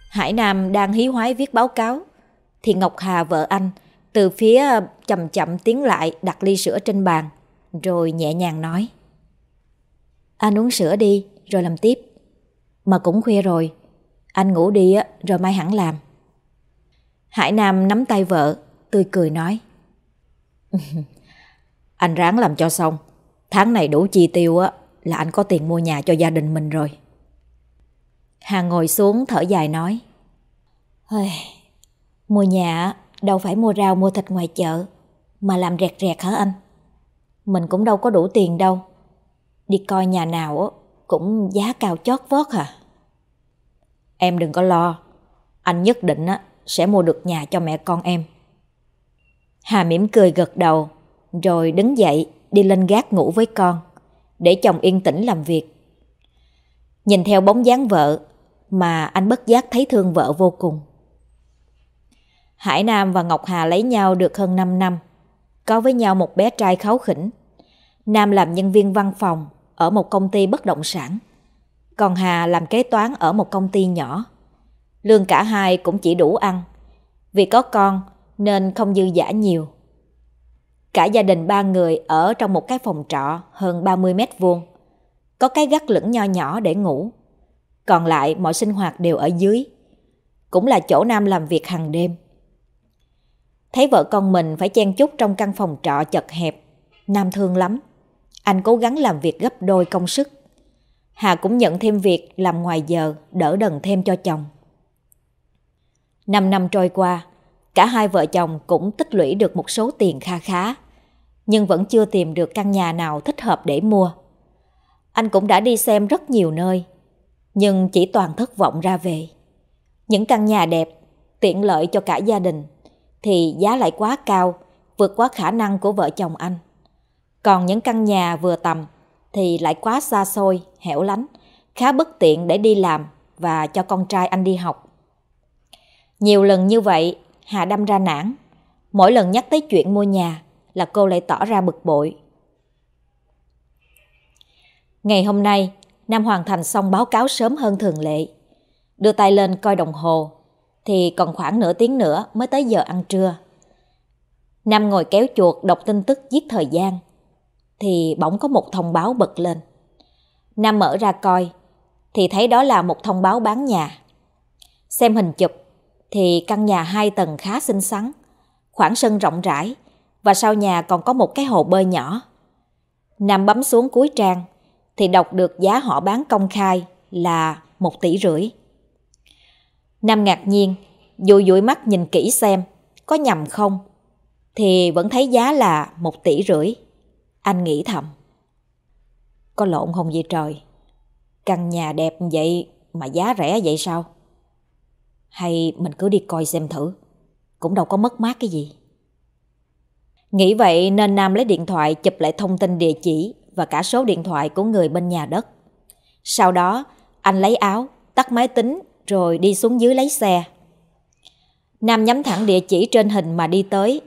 Hải Nam đang hí hoái viết báo cáo thì Ngọc Hà vợ anh từ phía chậm chậm tiến lại đặt ly sữa trên bàn rồi nhẹ nhàng nói. Anh uống sữa đi, rồi làm tiếp. Mà cũng khuya rồi, Anh ngủ đi rồi mai hẳn làm. Hải Nam nắm tay vợ, tươi cười nói. Anh ráng làm cho xong. Tháng này đủ chi tiêu á, là anh có tiền mua nhà cho gia đình mình rồi. Hà ngồi xuống thở dài nói. Mua nhà đâu phải mua rau mua thịt ngoài chợ, Mà làm rẹt rẹt hả anh? Mình cũng đâu có đủ tiền đâu. Đi coi nhà nào cũng giá cao chót vót hả Em đừng có lo. Anh nhất định sẽ mua được nhà cho mẹ con em. Hà mỉm cười gật đầu Rồi đứng dậy đi lên gác ngủ với con Để chồng yên tĩnh làm việc. Nhìn theo bóng dáng vợ Mà anh bất giác thấy thương vợ vô cùng. Hải Nam và Ngọc Hà lấy nhau được hơn 5 năm, có với nhau một bé trai kháu khỉnh. Nam làm nhân viên văn phòng ở một công ty bất động sản, còn Hà làm kế toán ở một công ty nhỏ. Lương cả hai cũng chỉ đủ ăn, vì có con nên không dư giả nhiều. Cả gia đình ba người ở trong một cái phòng trọ hơn 30 mét vuông, có cái gác lửng nho nhỏ để ngủ. Còn lại mọi sinh hoạt đều ở dưới, cũng là chỗ Nam làm việc hàng đêm. Thấy vợ con mình phải chen chúc trong căn phòng trọ chật hẹp, Nam thương lắm. Anh cố gắng làm việc gấp đôi công sức. Hà cũng nhận thêm việc làm ngoài giờ đỡ đần thêm cho chồng. Năm năm trôi qua, cả hai vợ chồng cũng tích lũy được một số tiền kha khá, nhưng vẫn chưa tìm được căn nhà nào thích hợp để mua. Anh cũng đã đi xem rất nhiều nơi, nhưng chỉ toàn thất vọng ra về. Những căn nhà đẹp, tiện lợi cho cả gia đình thì giá lại quá cao, vượt quá khả năng của vợ chồng anh. Còn những căn nhà vừa tầm thì lại quá xa xôi, hẻo lánh, khá bất tiện để đi làm và cho con trai anh đi học. Nhiều lần như vậy, Hà đâm ra nản. Mỗi lần nhắc tới chuyện mua nhà là cô lại tỏ ra bực bội. Ngày hôm nay, Nam hoàn thành xong báo cáo sớm hơn thường lệ. Đưa tay lên coi đồng hồ thì còn khoảng nửa tiếng nữa mới tới giờ ăn trưa. Nam ngồi kéo chuột đọc tin tức giết thời gian, thì bỗng có một thông báo bật lên. Nam mở ra coi, thì thấy đó là một thông báo bán nhà. Xem hình chụp, thì căn nhà hai tầng khá xinh xắn, khoảng sân rộng rãi, và sau nhà còn có một cái hồ bơi nhỏ. Nam bấm xuống cuối trang, thì đọc được giá họ bán công khai là một tỷ rưỡi. Nam ngạc nhiên, dụi dụi mắt nhìn kỹ xem, có nhầm không? Thì vẫn thấy giá là một tỷ rưỡi. Anh nghĩ thầm. Có lộn không vậy trời? Căn nhà đẹp vậy mà giá rẻ vậy sao? Hay mình cứ đi coi xem thử, cũng đâu có mất mát cái gì. Nghĩ vậy nên Nam lấy điện thoại chụp lại thông tin địa chỉ và cả số điện thoại của người bên nhà đất. Sau đó, anh lấy áo, tắt máy tính rồi đi xuống dưới lấy xe. Nam nhắm thẳng địa chỉ trên hình mà đi tới.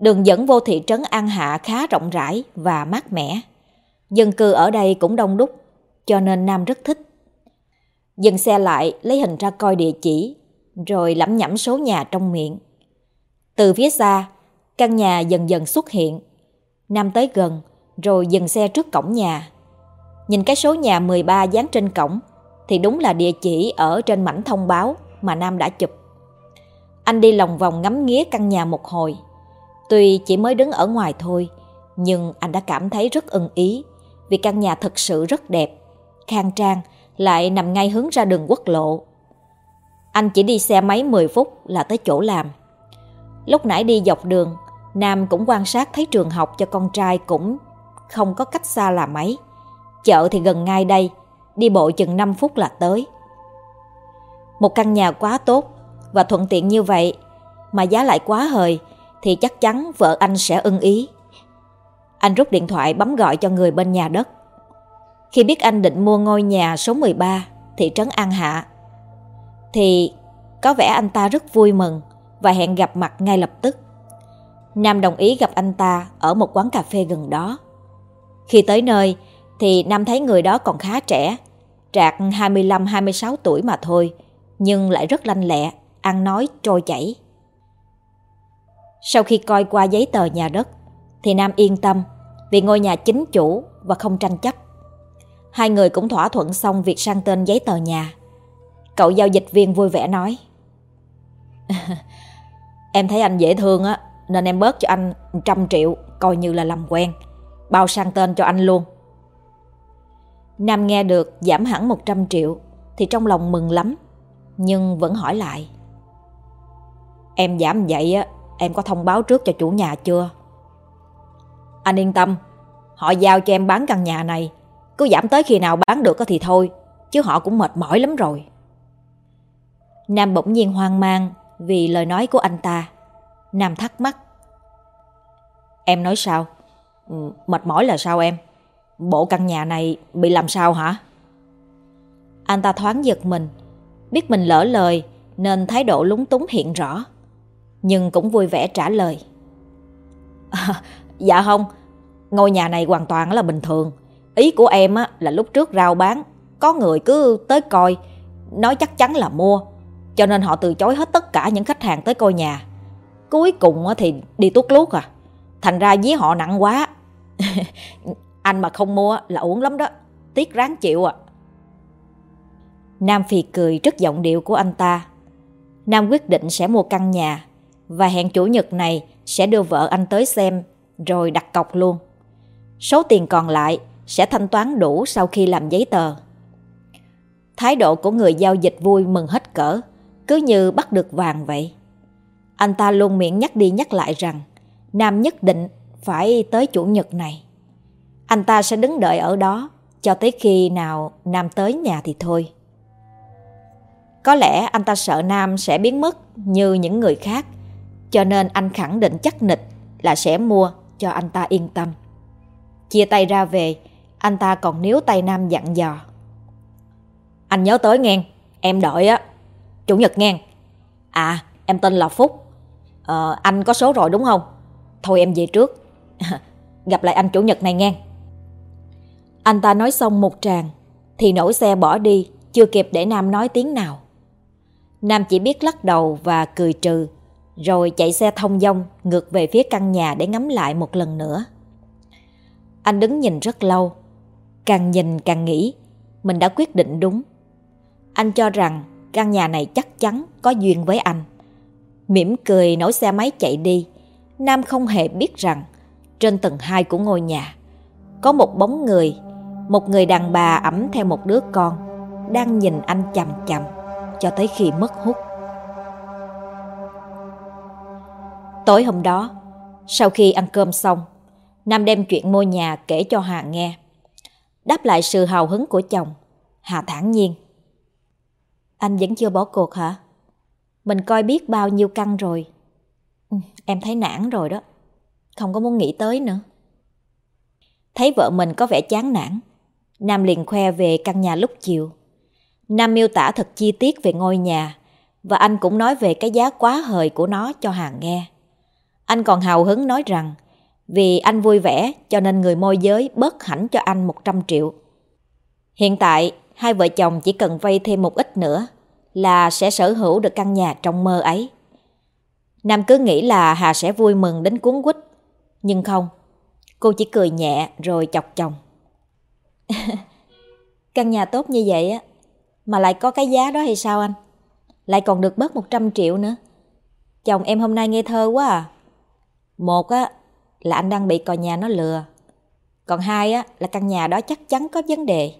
Đường dẫn vô thị trấn An Hạ khá rộng rãi và mát mẻ. Dân cư ở đây cũng đông đúc, cho nên Nam rất thích. Dừng xe lại, lấy hình ra coi địa chỉ, rồi lẩm nhẩm số nhà trong miệng. Từ phía xa, căn nhà dần dần xuất hiện. Nam tới gần, rồi dừng xe trước cổng nhà. Nhìn cái số nhà 13 dán trên cổng, thì đúng là địa chỉ ở trên mảnh thông báo mà Nam đã chụp. Anh đi lòng vòng ngắm nghía căn nhà một hồi. Tuy chỉ mới đứng ở ngoài thôi, nhưng anh đã cảm thấy rất ưng ý vì căn nhà thật sự rất đẹp, khang trang, lại nằm ngay hướng ra đường quốc lộ. Anh chỉ đi xe máy 10 phút là tới chỗ làm. Lúc nãy đi dọc đường, Nam cũng quan sát thấy trường học cho con trai cũng không có cách xa là mấy. Chợ thì gần ngay đây, đi bộ chừng 5 phút là tới. Một căn nhà quá tốt và thuận tiện như vậy mà giá lại quá hời thì chắc chắn vợ anh sẽ ưng ý. Anh rút điện thoại bấm gọi cho người bên nhà đất. Khi biết anh định mua ngôi nhà số 13 thị trấn An Hạ, thì có vẻ anh ta rất vui mừng và hẹn gặp mặt ngay lập tức. Nam đồng ý gặp anh ta ở một quán cà phê gần đó. Khi tới nơi thì Nam thấy người đó còn khá trẻ, trạc 25-26 tuổi mà thôi, nhưng lại rất lanh lẹ, ăn nói trôi chảy. Sau khi coi qua giấy tờ nhà đất, thì Nam yên tâm vì ngôi nhà chính chủ và không tranh chấp. Hai người cũng thỏa thuận xong việc sang tên giấy tờ nhà. Cậu giao dịch viên vui vẻ nói. em thấy anh dễ thương á, nên em bớt cho anh trăm triệu, coi như là làm quen. Bao sang tên cho anh luôn. Nam nghe được giảm hẳn 100 triệu thì trong lòng mừng lắm, nhưng vẫn hỏi lại. Em giảm vậy á, em có thông báo trước cho chủ nhà chưa? Anh yên tâm, họ giao cho em bán căn nhà này, cứ giảm tới khi nào bán được thì thôi, chứ họ cũng mệt mỏi lắm rồi. Nam bỗng nhiên hoang mang vì lời nói của anh ta. Nam thắc mắc. Em nói sao? Ừ, mệt mỏi là sao em? Bộ căn nhà này bị làm sao hả? Anh ta thoáng giật mình, biết mình lỡ lời nên thái độ lúng túng hiện rõ. Nhưng cũng vui vẻ trả lời. À, dạ không, ngôi nhà này hoàn toàn là bình thường. Ý của em á, là lúc trước rao bán, có người cứ tới coi, nói chắc chắn là mua. Cho nên họ từ chối hết tất cả những khách hàng tới coi nhà. Cuối cùng thì đi tuốt lút à. Thành ra với họ nặng quá. Anh mà không mua là uổng lắm đó. Tiếc ráng chịu à. Nam Phi cười rất giọng điệu của anh ta. Nam quyết định sẽ mua căn nhà và hẹn chủ nhật này sẽ đưa vợ anh tới xem rồi đặt cọc luôn. Số tiền còn lại sẽ thanh toán đủ sau khi làm giấy tờ. Thái độ của người giao dịch vui mừng hết cỡ, cứ như bắt được vàng vậy. Anh ta luôn miệng nhắc đi nhắc lại rằng Nam nhất định phải tới chủ nhật này. Anh ta sẽ đứng đợi ở đó cho tới khi nào Nam tới nhà thì thôi. Có lẽ anh ta sợ Nam sẽ biến mất như những người khác, cho nên anh khẳng định chắc nịch là sẽ mua cho anh ta yên tâm. Chia tay ra về, anh ta còn níu tay Nam dặn dò. Anh nhớ tới nghe, em đợi á. Chủ nhật nghe. À, em tên là Phúc. Ờ, anh có số rồi đúng không? Thôi em về trước. Gặp lại anh chủ nhật này nghe. Anh ta nói xong một tràng, thì nổ xe bỏ đi, chưa kịp để Nam nói tiếng nào. Nam chỉ biết lắc đầu và cười trừ, rồi chạy xe thông dong ngược về phía căn nhà để ngắm lại một lần nữa. Anh đứng nhìn rất lâu, càng nhìn càng nghĩ mình đã quyết định đúng. Anh cho rằng căn nhà này chắc chắn có duyên với anh. Mỉm cười nổ xe máy chạy đi, Nam không hề biết rằng trên tầng 2 của ngôi nhà có một bóng người, một người đàn bà ẩm theo một đứa con đang nhìn anh chằm chằm cho tới khi mất hút. Tối hôm đó, sau khi ăn cơm xong, Nam đem chuyện mua nhà kể cho Hà nghe. Đáp lại sự hào hứng của chồng, Hà thản nhiên. Anh vẫn chưa bỏ cuộc hả? Mình coi biết bao nhiêu căn rồi. Ừ, em thấy nản rồi đó. Không có muốn nghĩ tới nữa. Thấy vợ mình có vẻ chán nản, Nam liền khoe về căn nhà lúc chiều. Nam miêu tả thật chi tiết về ngôi nhà và anh cũng nói về cái giá quá hời của nó cho Hà nghe. Anh còn hào hứng nói rằng vì anh vui vẻ cho nên người môi giới bớt hẳn cho anh 100 triệu. Hiện tại, hai vợ chồng chỉ cần vay thêm một ít nữa là sẽ sở hữu được căn nhà trong mơ ấy. Nam cứ nghĩ là Hà sẽ vui mừng đến cuốn quýt, nhưng không. Cô chỉ cười nhẹ rồi chọc chồng. căn nhà tốt như vậy á, mà lại có cái giá đó hay sao anh? Lại còn được bớt 100 triệu nữa. Chồng em hôm nay nghe thơ quá à. Một á, là anh đang bị cò nhà nó lừa. Còn hai á, là căn nhà đó chắc chắn có vấn đề.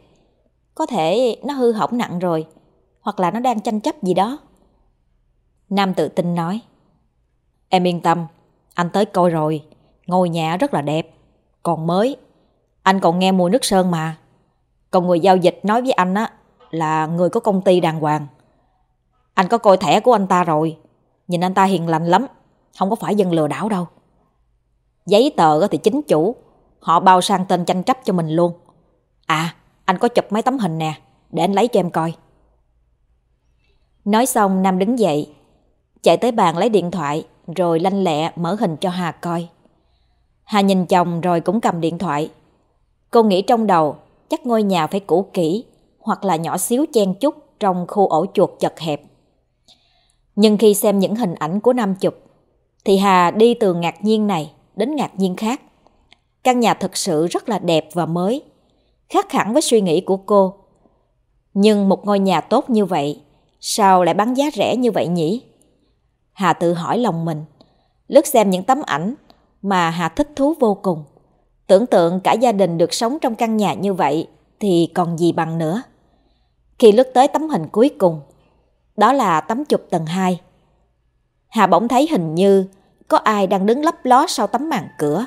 Có thể nó hư hỏng nặng rồi, hoặc là nó đang tranh chấp gì đó. Nam tự tin nói. Em yên tâm, anh tới coi rồi, ngôi nhà rất là đẹp, còn mới. Anh còn nghe mùi nước sơn mà. Còn người giao dịch nói với anh á là người có công ty đàng hoàng. Anh có coi thẻ của anh ta rồi, nhìn anh ta hiền lành lắm, không có phải dân lừa đảo đâu. Giấy tờ thì chính chủ, họ bao sang tên tranh chấp cho mình luôn. À, anh có chụp mấy tấm hình nè, để anh lấy cho em coi. Nói xong Nam đứng dậy, chạy tới bàn lấy điện thoại rồi lanh lẹ mở hình cho Hà coi. Hà nhìn chồng rồi cũng cầm điện thoại. Cô nghĩ trong đầu chắc ngôi nhà phải cũ kỹ hoặc là nhỏ xíu chen chúc trong khu ổ chuột chật hẹp. Nhưng khi xem những hình ảnh của Nam chụp thì Hà đi từ ngạc nhiên này đến ngạc nhiên khác. Căn nhà thật sự rất là đẹp và mới, khác hẳn với suy nghĩ của cô. Nhưng một ngôi nhà tốt như vậy, sao lại bán giá rẻ như vậy nhỉ? Hà tự hỏi lòng mình, lướt xem những tấm ảnh mà Hà thích thú vô cùng. Tưởng tượng cả gia đình được sống trong căn nhà như vậy thì còn gì bằng nữa. Khi lướt tới tấm hình cuối cùng, đó là tấm chụp tầng 2. Hà bỗng thấy hình như có ai đang đứng lấp ló sau tấm màn cửa.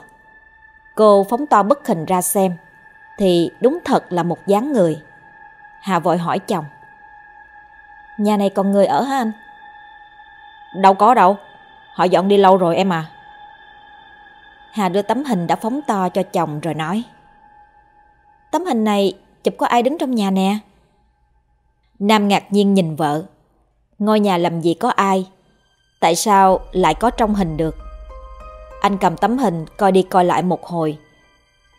Cô phóng to bức hình ra xem, thì đúng thật là một dáng người. Hà vội hỏi chồng. Nhà này còn người ở hả anh? Đâu có đâu, họ dọn đi lâu rồi em à. Hà đưa tấm hình đã phóng to cho chồng rồi nói. Tấm hình này chụp có ai đứng trong nhà nè? Nam ngạc nhiên nhìn vợ. Ngôi nhà làm gì có ai? Tại sao lại có trong hình được? Anh cầm tấm hình coi đi coi lại một hồi.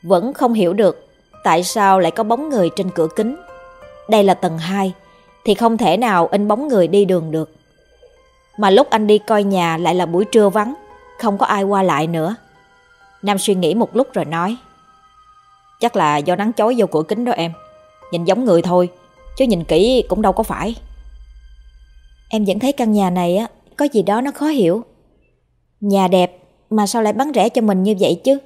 Vẫn không hiểu được tại sao lại có bóng người trên cửa kính. Đây là tầng 2, thì không thể nào in bóng người đi đường được. Mà lúc anh đi coi nhà lại là buổi trưa vắng, không có ai qua lại nữa. Nam suy nghĩ một lúc rồi nói. Chắc là do nắng chói vô cửa kính đó em. Nhìn giống người thôi, chứ nhìn kỹ cũng đâu có phải. Em vẫn thấy căn nhà này á có gì đó nó khó hiểu. Nhà đẹp mà sao lại bán rẻ cho mình như vậy chứ?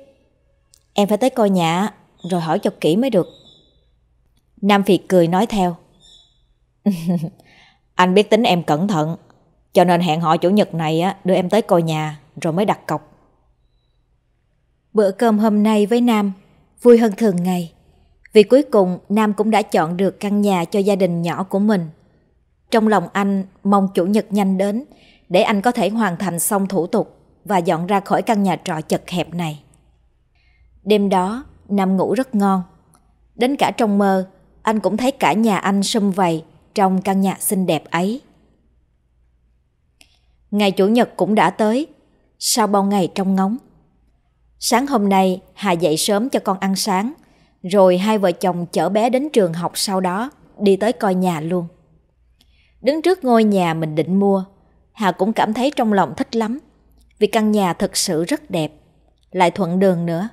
Em phải tới coi nhà rồi hỏi cho kỹ mới được. Nam Việt cười nói theo. Anh biết tính em cẩn thận, cho nên hẹn họ chủ nhật này á đưa em tới coi nhà rồi mới đặt cọc. Bữa cơm hôm nay với Nam vui hơn thường ngày. Vì cuối cùng Nam cũng đã chọn được căn nhà cho gia đình nhỏ của mình. Trong lòng anh mong chủ nhật nhanh đến để anh có thể hoàn thành xong thủ tục và dọn ra khỏi căn nhà trọ chật hẹp này. Đêm đó, Nam ngủ rất ngon. Đến cả trong mơ, anh cũng thấy cả nhà anh sum vầy trong căn nhà xinh đẹp ấy. Ngày Chủ nhật cũng đã tới, sau bao ngày trong ngóng. Sáng hôm nay, Hà dậy sớm cho con ăn sáng, rồi hai vợ chồng chở bé đến trường học sau đó, đi tới coi nhà luôn. Đứng trước ngôi nhà mình định mua, Hà cũng cảm thấy trong lòng thích lắm, vì căn nhà thật sự rất đẹp, lại thuận đường nữa.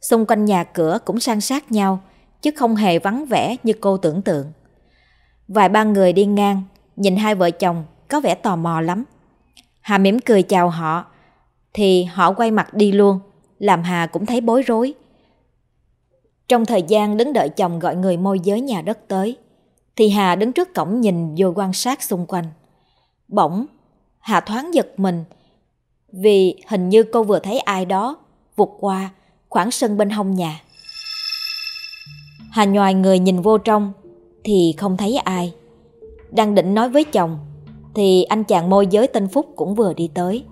Xung quanh nhà cửa cũng san sát nhau, chứ không hề vắng vẻ như cô tưởng tượng. Vài ba người đi ngang, nhìn hai vợ chồng có vẻ tò mò lắm. Hà mỉm cười chào họ, thì họ quay mặt đi luôn, làm Hà cũng thấy bối rối. Trong thời gian đứng đợi chồng gọi người môi giới nhà đất tới, thì Hà đứng trước cổng nhìn vô quan sát xung quanh. Bỗng, Hà thoáng giật mình, vì hình như cô vừa thấy ai đó vụt qua khoảng sân bên hông nhà. Hà nhòi người nhìn vô trong thì không thấy ai. Đang định nói với chồng thì anh chàng môi giới tên Phúc cũng vừa đi tới.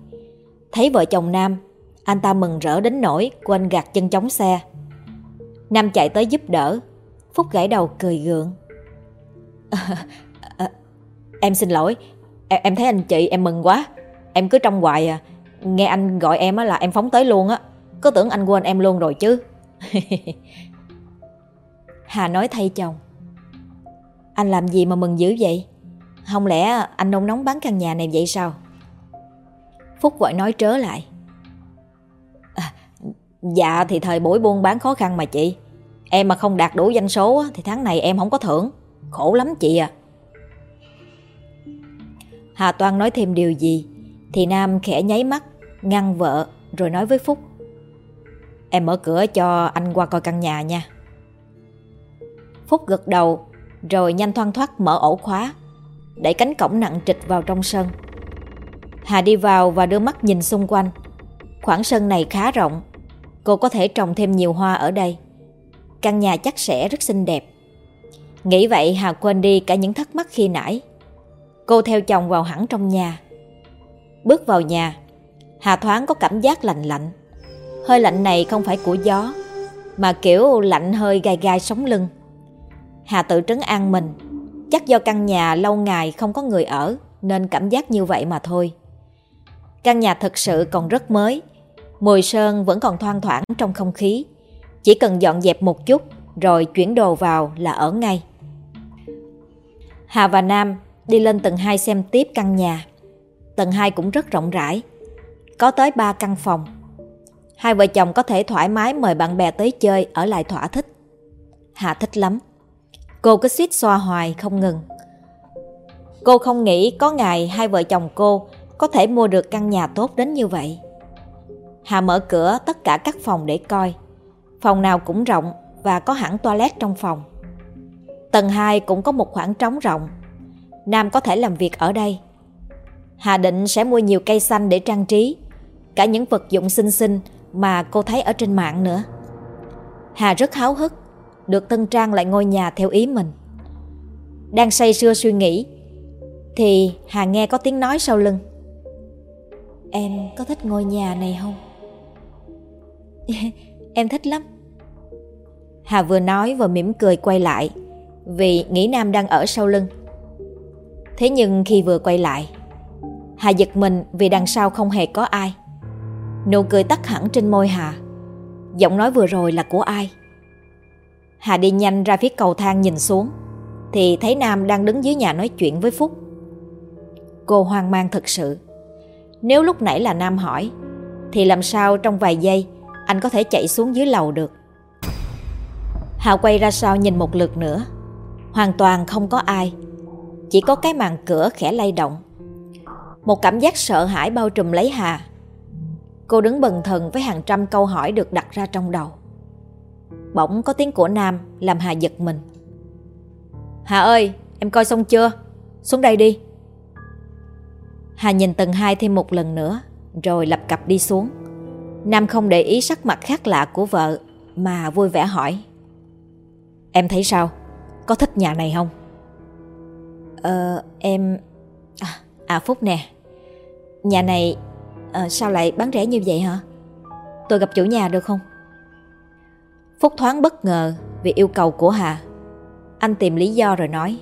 Thấy vợ chồng Nam, anh ta mừng rỡ đến nỗi quên gạt chân chống xe. Nam chạy tới giúp đỡ, Phúc gãy đầu cười gượng. À, à, em xin lỗi, em, em thấy anh chị em mừng quá. Em cứ trong hoài à, nghe anh gọi em á là em phóng tới luôn á. Có tưởng anh quên em luôn rồi chứ. Hà nói thay chồng. Anh làm gì mà mừng dữ vậy? Không lẽ anh nông nóng bán căn nhà này vậy sao? Phúc gọi nói trớ lại. Dạ thì thời buổi buôn bán khó khăn mà chị. Em mà không đạt đủ doanh số thì tháng này em không có thưởng. Khổ lắm chị à. Hà Toan nói thêm điều gì thì Nam khẽ nháy mắt, ngăn vợ rồi nói với Phúc. Em mở cửa cho anh qua coi căn nhà nha. Phúc gật đầu rồi nhanh thoăn thoát mở ổ khóa, đẩy cánh cổng nặng trịch vào trong sân. Hà đi vào và đưa mắt nhìn xung quanh. Khoảng sân này khá rộng, cô có thể trồng thêm nhiều hoa ở đây. Căn nhà chắc sẽ rất xinh đẹp. Nghĩ vậy Hà quên đi cả những thắc mắc khi nãy. Cô theo chồng vào hẳn trong nhà. Bước vào nhà, Hà thoáng có cảm giác lạnh lạnh. Hơi lạnh này không phải của gió, mà kiểu lạnh hơi gai gai sống lưng. Hà tự trấn an mình, chắc do căn nhà lâu ngày không có người ở nên cảm giác như vậy mà thôi. Căn nhà thật sự còn rất mới, mùi sơn vẫn còn thoang thoảng trong không khí. Chỉ cần dọn dẹp một chút rồi chuyển đồ vào là ở ngay. Hà và Nam đi lên tầng 2 xem tiếp căn nhà. Tầng 2 cũng rất rộng rãi, có tới 3 căn phòng. Hai vợ chồng có thể thoải mái mời bạn bè tới chơi ở lại thỏa thích. Hà thích lắm. Cô cứ suýt xoa hoài không ngừng. Cô không nghĩ có ngày hai vợ chồng cô có thể mua được căn nhà tốt đến như vậy. Hà mở cửa tất cả các phòng để coi. Phòng nào cũng rộng và có hẳn toilet trong phòng. Tầng 2 cũng có một khoảng trống rộng. Nam có thể làm việc ở đây. Hà định sẽ mua nhiều cây xanh để trang trí, cả những vật dụng xinh xinh mà cô thấy ở trên mạng nữa. Hà rất háo hức được tân trang lại ngôi nhà theo ý mình. Đang say sưa suy nghĩ thì Hà nghe có tiếng nói sau lưng. Em có thích ngôi nhà này không? em thích lắm. Hà vừa nói vừa mỉm cười quay lại vì nghĩ Nam đang ở sau lưng. Thế nhưng khi vừa quay lại, Hà giật mình vì đằng sau không hề có ai. Nụ cười tắt hẳn trên môi Hà. Giọng nói vừa rồi là của ai? Hà đi nhanh ra phía cầu thang nhìn xuống thì thấy Nam đang đứng dưới nhà nói chuyện với Phúc. Cô hoang mang thật sự. Nếu lúc nãy là Nam hỏi thì làm sao trong vài giây anh có thể chạy xuống dưới lầu được. Hà quay ra sau nhìn một lượt nữa. Hoàn toàn không có ai. Chỉ có cái màn cửa khẽ lay động. Một cảm giác sợ hãi bao trùm lấy Hà. Cô đứng bần thần với hàng trăm câu hỏi được đặt ra trong đầu. Bỗng có tiếng của Nam làm Hà giật mình. Hà ơi, em coi xong chưa? Xuống đây đi. Hà nhìn tầng hai thêm một lần nữa, rồi lập cặp đi xuống. Nam không để ý sắc mặt khác lạ của vợ, mà vui vẻ hỏi. Em thấy sao? Có thích nhà này không? Ờ, em... À, à Phúc nè, nhà này à, sao lại bán rẻ như vậy hả? Tôi gặp chủ nhà được không? Phúc thoáng bất ngờ vì yêu cầu của Hà. Anh tìm lý do rồi nói.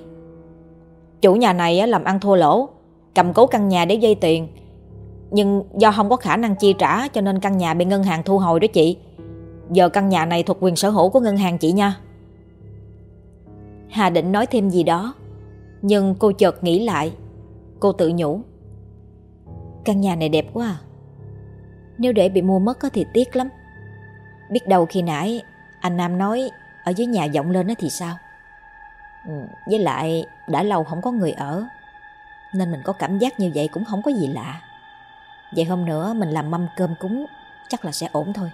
Chủ nhà này làm ăn thua lỗ, cầm cố căn nhà để dây tiền. Nhưng do không có khả năng chi trả cho nên căn nhà bị ngân hàng thu hồi đó chị. Giờ căn nhà này thuộc quyền sở hữu của ngân hàng chị nha. Hà định nói thêm gì đó, nhưng cô chợt nghĩ lại. Cô tự nhủ. Căn nhà này đẹp quá à. Nếu để bị mua mất thì tiếc lắm. Biết đâu khi nãy anh Nam nói ở dưới nhà vọng lên thì sao? Ừ, với lại đã lâu không có người ở Nên mình có cảm giác như vậy cũng không có gì lạ Vậy hôm nữa mình làm mâm cơm cúng, Chắc là sẽ ổn thôi.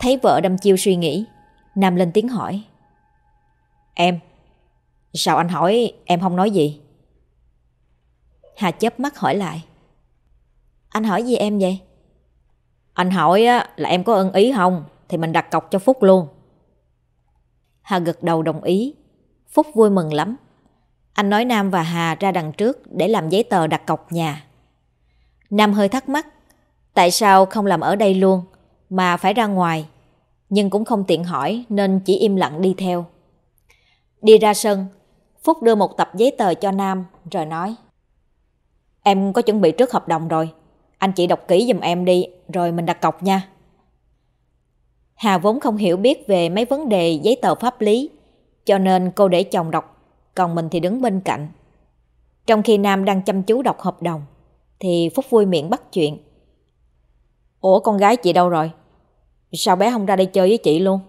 Thấy vợ đâm chiêu suy nghĩ, Nam lên tiếng hỏi. Em, Sao anh hỏi em không nói gì? Hà chớp mắt hỏi lại. Anh hỏi gì em vậy? Anh hỏi là em có ân ý không? Thì mình đặt cọc cho Phúc luôn. Hà gật đầu đồng ý. Phúc vui mừng lắm. Anh nói Nam và Hà ra đằng trước để làm giấy tờ đặt cọc nhà. Nam hơi thắc mắc, tại sao không làm ở đây luôn, mà phải ra ngoài, nhưng cũng không tiện hỏi nên chỉ im lặng đi theo. Đi ra sân, Phúc đưa một tập giấy tờ cho Nam rồi nói Em có chuẩn bị trước hợp đồng rồi, anh chị đọc kỹ giùm em đi rồi mình đặt cọc nha. Hà vốn không hiểu biết về mấy vấn đề giấy tờ pháp lý, cho nên cô để chồng đọc, còn mình thì đứng bên cạnh. Trong khi Nam đang chăm chú đọc hợp đồng, thì Phúc vui miệng bắt chuyện. Ủa, con gái chị đâu rồi? Sao bé không ra đây chơi với chị luôn?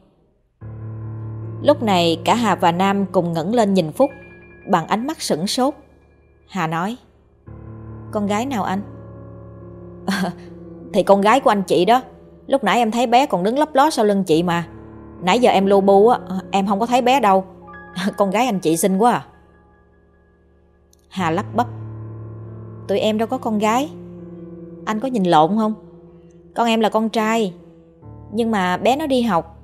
Lúc này, cả Hà và Nam cùng ngẩng lên nhìn Phúc, bằng ánh mắt sửng sốt. Hà nói, Con gái nào anh? thì con gái của anh chị đó Lúc nãy em thấy bé còn đứng lấp ló sau lưng chị mà Nãy giờ em lu bu á, Em không có thấy bé đâu Con gái anh chị xinh quá à Hà lắp bắp Tụi em đâu có con gái Anh có nhìn lộn không Con em là con trai, Nhưng mà bé nó đi học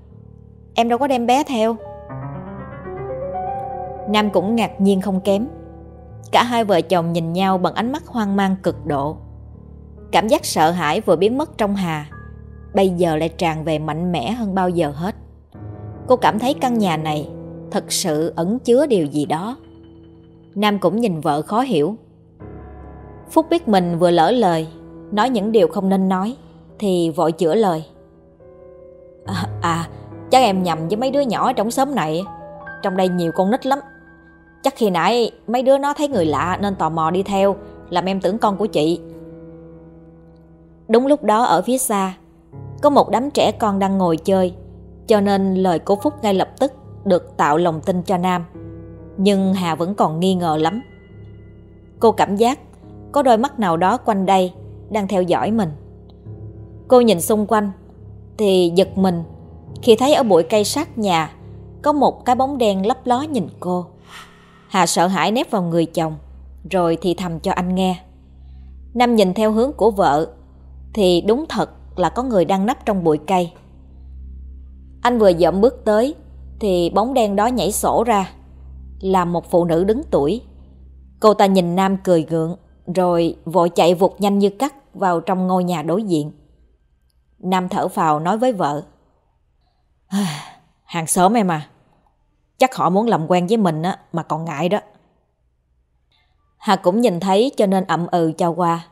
Em đâu có đem bé theo Nam cũng ngạc nhiên không kém Cả hai vợ chồng nhìn nhau bằng ánh mắt hoang mang cực độ Cảm giác sợ hãi vừa biến mất trong Hà, bây giờ lại tràn về mạnh mẽ hơn bao giờ hết. Cô cảm thấy căn nhà này thật sự ẩn chứa điều gì đó. Nam cũng nhìn vợ khó hiểu. Phúc biết mình vừa lỡ lời, nói những điều không nên nói, thì vội chữa lời. À, à chắc em nhầm với mấy đứa nhỏ trong xóm này, trong đây nhiều con nít lắm. Chắc khi nãy mấy đứa nó thấy người lạ nên tò mò đi theo, làm em tưởng con của chị. Đúng lúc đó ở phía xa, có một đám trẻ con đang ngồi chơi, cho nên lời của Phúc ngay lập tức được tạo lòng tin cho Nam. Nhưng Hà vẫn còn nghi ngờ lắm. Cô cảm giác có đôi mắt nào đó quanh đây đang theo dõi mình. Cô nhìn xung quanh thì giật mình khi thấy ở bụi cây sát nhà có một cái bóng đen lấp ló nhìn cô. Hà sợ hãi nép vào người chồng, rồi thì thầm cho anh nghe. Nam nhìn theo hướng của vợ thì đúng thật là có người đang nấp trong bụi cây. Anh vừa dậm bước tới thì bóng đen đó nhảy sổ ra, là một phụ nữ đứng tuổi. Cô ta nhìn Nam cười gượng rồi vội chạy vụt nhanh như cắt vào trong ngôi nhà đối diện. Nam thở phào nói với vợ. Hàng xóm em à, chắc họ muốn làm quen với mình á, mà còn ngại đó. Hà cũng nhìn thấy cho nên ậm ừ cho qua.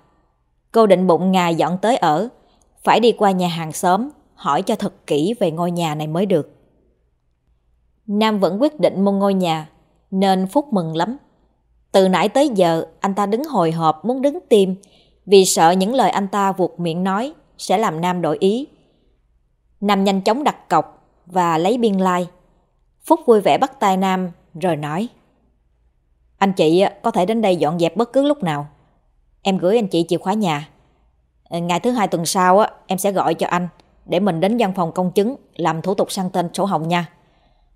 Cô định bụng ngài dọn tới ở, phải đi qua nhà hàng xóm, hỏi cho thật kỹ về ngôi nhà này mới được. Nam vẫn quyết định mua ngôi nhà, nên Phúc mừng lắm. Từ nãy tới giờ, anh ta đứng hồi hộp muốn đứng tim, vì sợ những lời anh ta vuột miệng nói sẽ làm Nam đổi ý. Nam nhanh chóng đặt cọc và lấy biên lai. Like. Phúc vui vẻ bắt tay Nam rồi nói Anh chị có thể đến đây dọn dẹp bất cứ lúc nào. Em gửi anh chị chìa khóa nhà. Ờ, ngày thứ hai tuần sau á, em sẽ gọi cho anh để mình đến văn phòng công chứng làm thủ tục sang tên sổ hồng nha.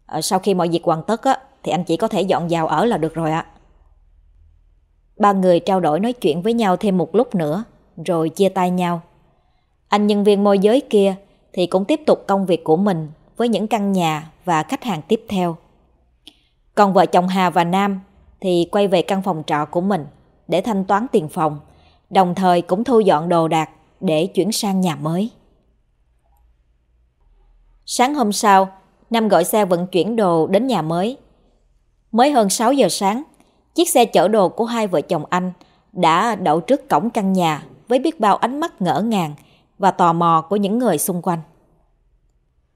Ờ, sau khi mọi việc hoàn tất á, thì anh chỉ có thể dọn vào ở là được rồi ạ. Ba người trao đổi nói chuyện với nhau thêm một lúc nữa, rồi chia tay nhau. Anh nhân viên môi giới kia thì cũng tiếp tục công việc của mình với những căn nhà và khách hàng tiếp theo. Còn vợ chồng Hà và Nam thì quay về căn phòng trọ của mình để thanh toán tiền phòng, đồng thời cũng thu dọn đồ đạc để chuyển sang nhà mới. Sáng hôm sau, Nam gọi xe vận chuyển đồ đến nhà mới. Mới hơn 6 giờ sáng, chiếc xe chở đồ của hai vợ chồng anh đã đậu trước cổng căn nhà với biết bao ánh mắt ngỡ ngàng và tò mò của những người xung quanh.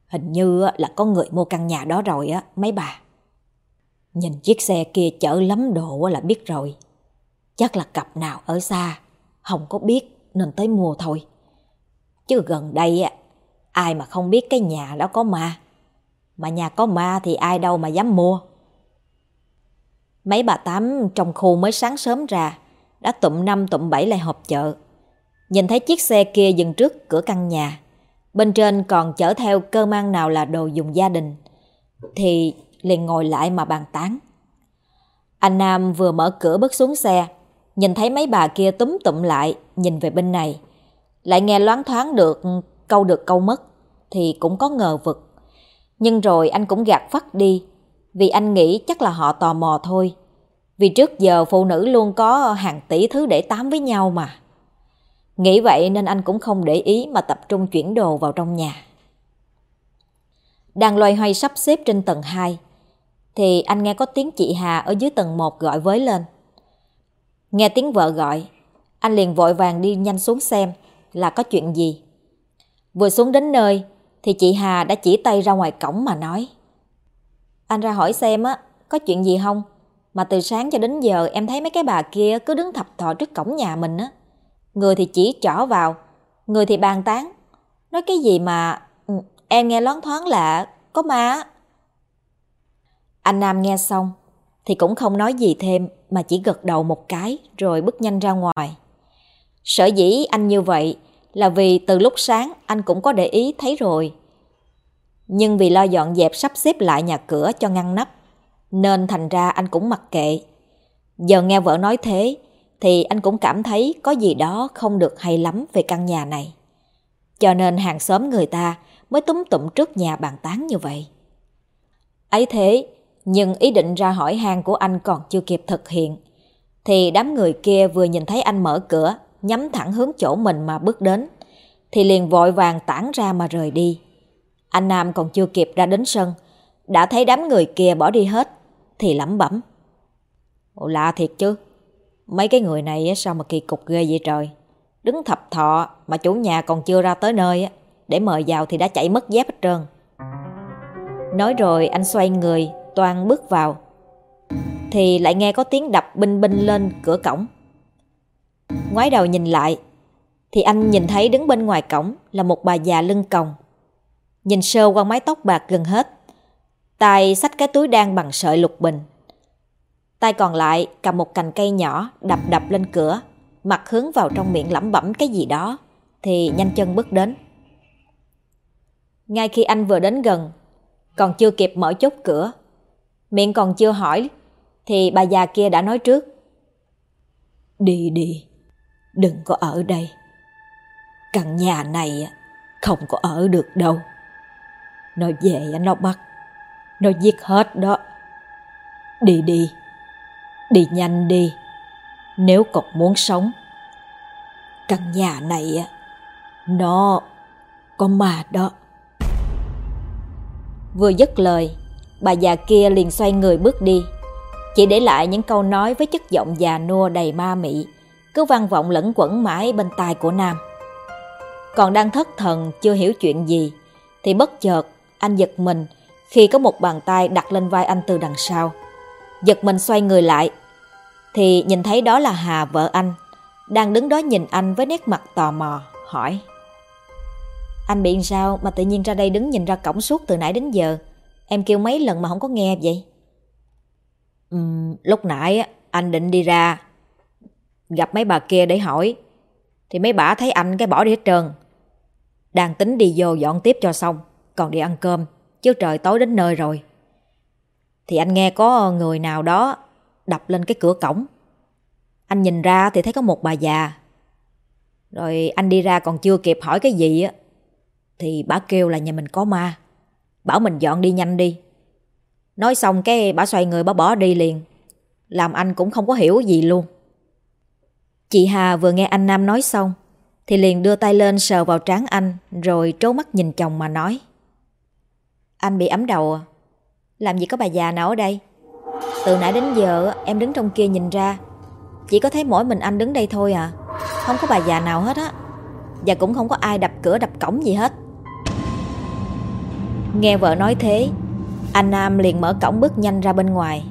Hình như là có người mua căn nhà đó rồi á, mấy bà. Nhìn chiếc xe kia chở lắm đồ là biết rồi. Chắc là cặp nào ở xa, không có biết nên tới mua thôi. Chứ gần đây á, ai mà không biết cái nhà đó có ma. Mà nhà có ma thì ai đâu mà dám mua. Mấy bà tám trong khu mới sáng sớm ra, đã tụm năm tụm bảy lại họp chợ. Nhìn thấy chiếc xe kia dừng trước cửa căn nhà, bên trên còn chở theo cơ mang nào là đồ dùng gia đình, thì liền ngồi lại mà bàn tán. Anh Nam vừa mở cửa bước xuống xe, nhìn thấy mấy bà kia túm tụm lại, nhìn về bên này. Lại nghe loáng thoáng được câu được câu mất, thì cũng có ngờ vực. Nhưng rồi anh cũng gạt phát đi, vì anh nghĩ chắc là họ tò mò thôi. Vì trước giờ phụ nữ luôn có hàng tỷ thứ để tám với nhau mà. Nghĩ vậy nên anh cũng không để ý mà tập trung chuyển đồ vào trong nhà. Đang loay hoay sắp xếp trên tầng 2, thì anh nghe có tiếng chị Hà ở dưới tầng 1 gọi với lên. Nghe tiếng vợ gọi, anh liền vội vàng đi nhanh xuống xem là có chuyện gì. Vừa xuống đến nơi thì chị Hà đã chỉ tay ra ngoài cổng mà nói. Anh ra hỏi xem á, có chuyện gì không? Mà từ sáng cho đến giờ em thấy mấy cái bà kia cứ đứng thập thọ trước cổng nhà mình á. Người thì chỉ trỏ vào, người thì bàn tán. Nói cái gì mà ừ, em nghe loáng thoáng là có ma. Anh Nam nghe xong thì cũng không nói gì thêm mà chỉ gật đầu một cái rồi bước nhanh ra ngoài. Sở dĩ anh như vậy là vì từ lúc sáng anh cũng có để ý thấy rồi. Nhưng vì lo dọn dẹp sắp xếp lại nhà cửa cho ngăn nắp, nên thành ra anh cũng mặc kệ. Giờ nghe vợ nói thế, thì anh cũng cảm thấy có gì đó không được hay lắm về căn nhà này. Cho nên hàng xóm người ta mới túm tụm trước nhà bàn tán như vậy. Ấy thế, nhưng ý định ra hỏi hàng của anh còn chưa kịp thực hiện, thì đám người kia vừa nhìn thấy anh mở cửa, nhắm thẳng hướng chỗ mình mà bước đến, thì liền vội vàng tản ra mà rời đi. Anh Nam còn chưa kịp ra đến sân, đã thấy đám người kia bỏ đi hết, thì lẩm bẩm. Ồ lạ thiệt chứ, Mấy cái người này sao mà kỳ cục ghê vậy trời. Đứng thập thọ mà chủ nhà còn chưa ra tới nơi để mời vào thì đã chạy mất dép hết trơn. Nói rồi anh xoay người, toàn bước vào. Thì lại nghe có tiếng đập binh binh lên cửa cổng. Ngoái đầu nhìn lại, thì anh nhìn thấy đứng bên ngoài cổng là một bà già lưng còng. Nhìn sơ qua mái tóc bạc gần hết, tay xách cái túi đan bằng sợi lục bình. Tay còn lại cầm một cành cây nhỏ đập đập lên cửa, mặt hướng vào trong miệng lẩm bẩm cái gì đó, thì nhanh chân bước đến. Ngay khi anh vừa đến gần, còn chưa kịp mở chốt cửa, miệng còn chưa hỏi, thì bà già kia đã nói trước. Đi đi, đừng có ở đây. Căn nhà này không có ở được đâu. Nó về nó bắt, nó giết hết đó. Đi đi, đi nhanh đi, nếu còn muốn sống. Căn nhà này nó có ma đó. Vừa dứt lời, bà già kia liền xoay người bước đi, chỉ để lại những câu nói với chất giọng già nua đầy ma mị, cứ vang vọng lẫn quẩn mãi bên tai của Nam. Còn đang thất thần chưa hiểu chuyện gì, thì bất chợt anh giật mình khi có một bàn tay đặt lên vai anh từ đằng sau. Giật mình xoay người lại, thì nhìn thấy đó là Hà vợ anh, đang đứng đó nhìn anh với nét mặt tò mò, hỏi. Anh bị sao mà tự nhiên ra đây đứng nhìn ra cổng suốt từ nãy đến giờ? Em kêu mấy lần mà không có nghe vậy? Uhm, lúc nãy anh định đi ra gặp mấy bà kia để hỏi thì mấy bà thấy anh cái bỏ đi hết trơn. Đang tính đi vô dọn tiếp cho xong còn đi ăn cơm, chứ trời tối đến nơi rồi. Thì anh nghe có người nào đó đập lên cái cửa cổng. Anh nhìn ra thì thấy có một bà già. Rồi anh đi ra còn chưa kịp hỏi cái gì á, thì bà kêu là nhà mình có ma. Bảo mình dọn đi nhanh đi. Nói xong cái bà xoay người bà bỏ đi liền. Làm anh cũng không có hiểu gì luôn. Chị Hà vừa nghe anh Nam nói xong, thì liền đưa tay lên sờ vào trán anh, rồi trố mắt nhìn chồng mà nói. Anh bị ấm đầu à? Làm gì có bà già nào ở đây? Từ nãy đến giờ, em đứng trong kia nhìn ra. Chỉ có thấy mỗi mình anh đứng đây thôi à. Không có bà già nào hết á. Và cũng không có ai đập cửa đập cổng gì hết. Nghe vợ nói thế, Anh Nam liền mở cổng bước nhanh ra bên ngoài.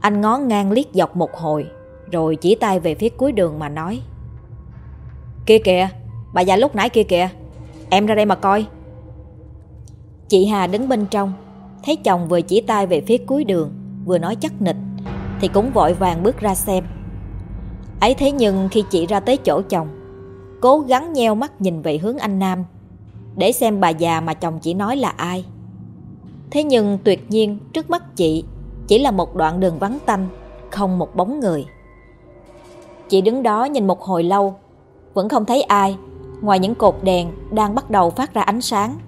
Anh ngó ngang liếc dọc một hồi, Rồi chỉ tay về phía cuối đường mà nói. Kia kìa, Bà già lúc nãy kia kìa. Em ra đây mà coi. Chị Hà đứng bên trong Thấy chồng vừa chỉ tay về phía cuối đường Vừa nói chắc nịch Thì cũng vội vàng bước ra xem ấy thế nhưng khi chị ra tới chỗ chồng Cố gắng nheo mắt nhìn về hướng anh Nam để xem bà già mà chồng chỉ nói là ai. Thế nhưng tuyệt nhiên trước mắt chị chỉ là một đoạn đường vắng tanh, không một bóng người. Chị đứng đó nhìn một hồi lâu, vẫn không thấy ai, ngoài những cột đèn đang bắt đầu phát ra ánh sáng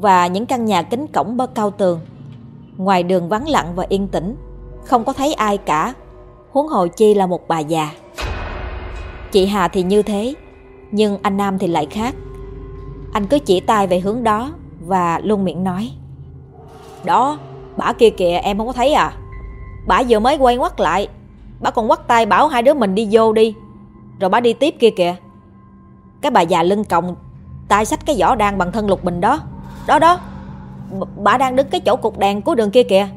và những căn nhà kính cổng bơ cao tường. Ngoài đường vắng lặng và yên tĩnh, không có thấy ai cả, huống hồ chi là một bà già. Chị Hà thì như thế, nhưng anh Nam thì lại khác. Anh cứ chỉ tay về hướng đó và luôn miệng nói. Đó, bả kia kìa em không có thấy à? Bả vừa mới quay ngoắt lại, bả còn quắt tay bảo hai đứa mình đi vô đi. Rồi bả đi tiếp kia kìa. Cái bà già lưng còng, tay xách cái vỏ đan bằng thân lục bình đó. Đó đó, bà đang đứng cái chỗ cục đèn cuối đường kia kìa.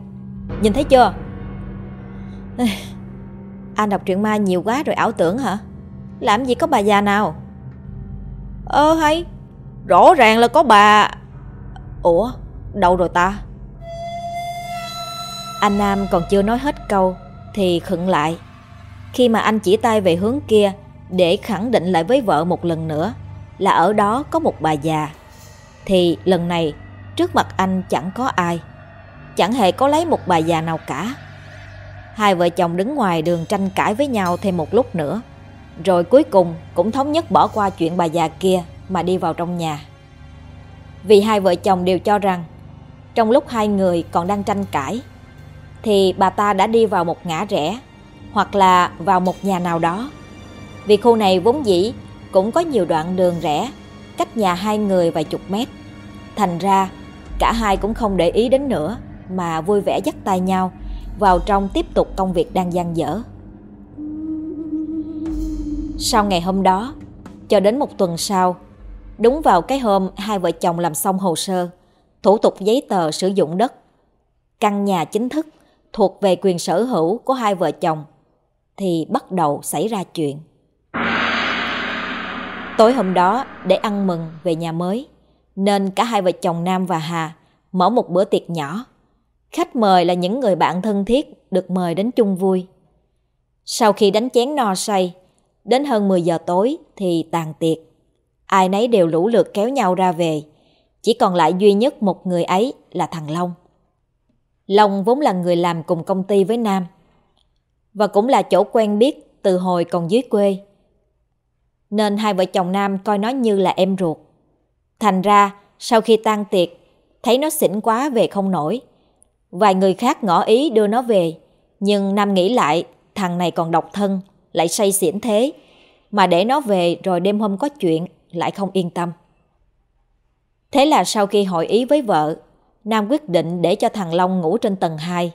Nhìn thấy chưa? Anh đọc truyện ma nhiều quá rồi ảo tưởng hả? Làm gì có bà già nào? Ơ hay, Rõ ràng là có bà... Ủa, đâu rồi ta? Anh Nam còn chưa nói hết câu thì khựng lại. Khi mà anh chỉ tay về hướng kia để khẳng định lại với vợ một lần nữa là ở đó có một bà già. Thì lần này, trước mặt anh chẳng có ai. Chẳng hề có lấy một bà già nào cả. Hai vợ chồng đứng ngoài đường tranh cãi với nhau thêm một lúc nữa. Rồi cuối cùng cũng thống nhất bỏ qua chuyện bà già kia mà đi vào trong nhà. Vì hai vợ chồng đều cho rằng, trong lúc hai người còn đang tranh cãi, thì bà ta đã đi vào một ngã rẽ hoặc là vào một nhà nào đó. Vì khu này vốn dĩ cũng có nhiều đoạn đường rẽ cách nhà hai người vài chục mét. Thành ra cả hai cũng không để ý đến nữa mà vui vẻ dắt tay nhau vào trong tiếp tục công việc đang dang dở. Sau ngày hôm đó, cho đến một tuần sau, đúng vào cái hôm hai vợ chồng làm xong hồ sơ, thủ tục giấy tờ sử dụng đất, căn nhà chính thức thuộc về quyền sở hữu của hai vợ chồng, thì bắt đầu xảy ra chuyện. Tối hôm đó, để ăn mừng về nhà mới, nên cả hai vợ chồng Nam và Hà mở một bữa tiệc nhỏ. Khách mời là những người bạn thân thiết được mời đến chung vui. Sau khi đánh chén no say, đến hơn 10 giờ tối thì tàn tiệc. Ai nấy đều lũ lượt kéo nhau ra về. Chỉ còn lại duy nhất một người ấy là thằng Long. Long vốn là người làm cùng công ty với Nam. Và cũng là chỗ quen biết từ hồi còn dưới quê. Nên hai vợ chồng Nam coi nó như là em ruột. Thành ra, sau khi tan tiệc, thấy nó xỉn quá về không nổi. Vài người khác ngỏ ý đưa nó về, nhưng Nam nghĩ lại thằng này còn độc thân, lại say xỉn thế, mà để nó về rồi đêm hôm có chuyện lại không yên tâm. Thế là sau khi hội ý với vợ, Nam quyết định để cho thằng Long ngủ trên tầng 2.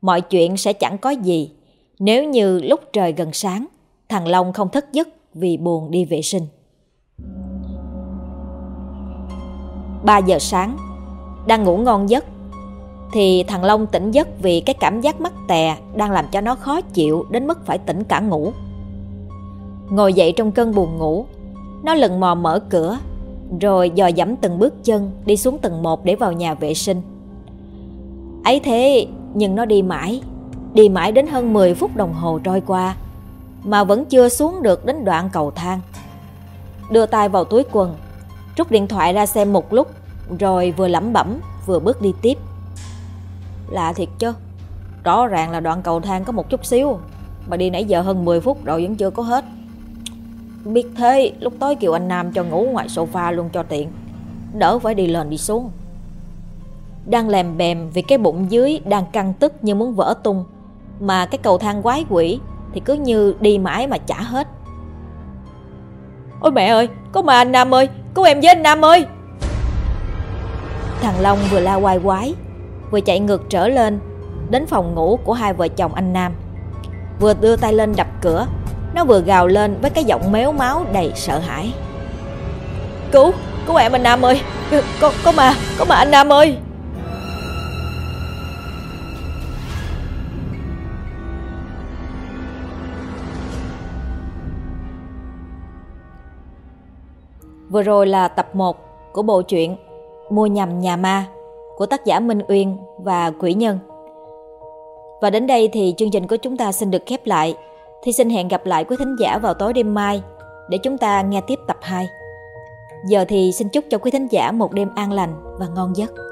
Mọi chuyện sẽ chẳng có gì, nếu như lúc trời gần sáng, thằng Long không thức giấc vì buồn đi vệ sinh. 3 giờ sáng, đang ngủ ngon giấc, thì thằng Long tỉnh giấc vì cái cảm giác mắc tè đang làm cho nó khó chịu đến mức phải tỉnh cả ngủ. Ngồi dậy trong cơn buồn ngủ, nó lần mò mở cửa, rồi dò dẫm từng bước chân đi xuống tầng 1 để vào nhà vệ sinh. Ấy thế, nhưng nó đi mãi, đi mãi đến hơn 10 phút đồng hồ trôi qua, mà vẫn chưa xuống được đến đoạn cầu thang. Đưa tay vào túi quần, rút điện thoại ra xem một lúc, rồi vừa lẩm bẩm vừa bước đi tiếp. Lạ thiệt chứ, rõ ràng là đoạn cầu thang có một chút xíu, mà đi nãy giờ hơn 10 phút rồi vẫn chưa có hết. Biết thế, lúc tối kêu anh Nam cho ngủ ngoài sofa luôn cho tiện, đỡ phải đi lên đi xuống. Đang lèm bèm vì cái bụng dưới đang căng tức như muốn vỡ tung, mà cái cầu thang quái quỷ thì cứ như đi mãi mà trả hết. Ôi mẹ ơi, có mà anh Nam ơi, cứu em với anh Nam ơi. Thằng Long vừa la quai quái, vừa chạy ngược trở lên đến phòng ngủ của hai vợ chồng anh Nam. Vừa đưa tay lên đập cửa, nó vừa gào lên với cái giọng méo máu đầy sợ hãi. Cứu, cứu em anh Nam ơi, có, có mà, có mà anh Nam ơi. Vừa rồi là tập 1 của bộ truyện Mua nhầm nhà ma của tác giả Minh Uyên và Quỷ Nhân. Và đến đây thì chương trình của chúng ta xin được khép lại. Thì xin hẹn gặp lại quý thính giả vào tối đêm mai để chúng ta nghe tiếp tập 2. Giờ thì xin chúc cho quý thính giả một đêm an lành và ngon giấc.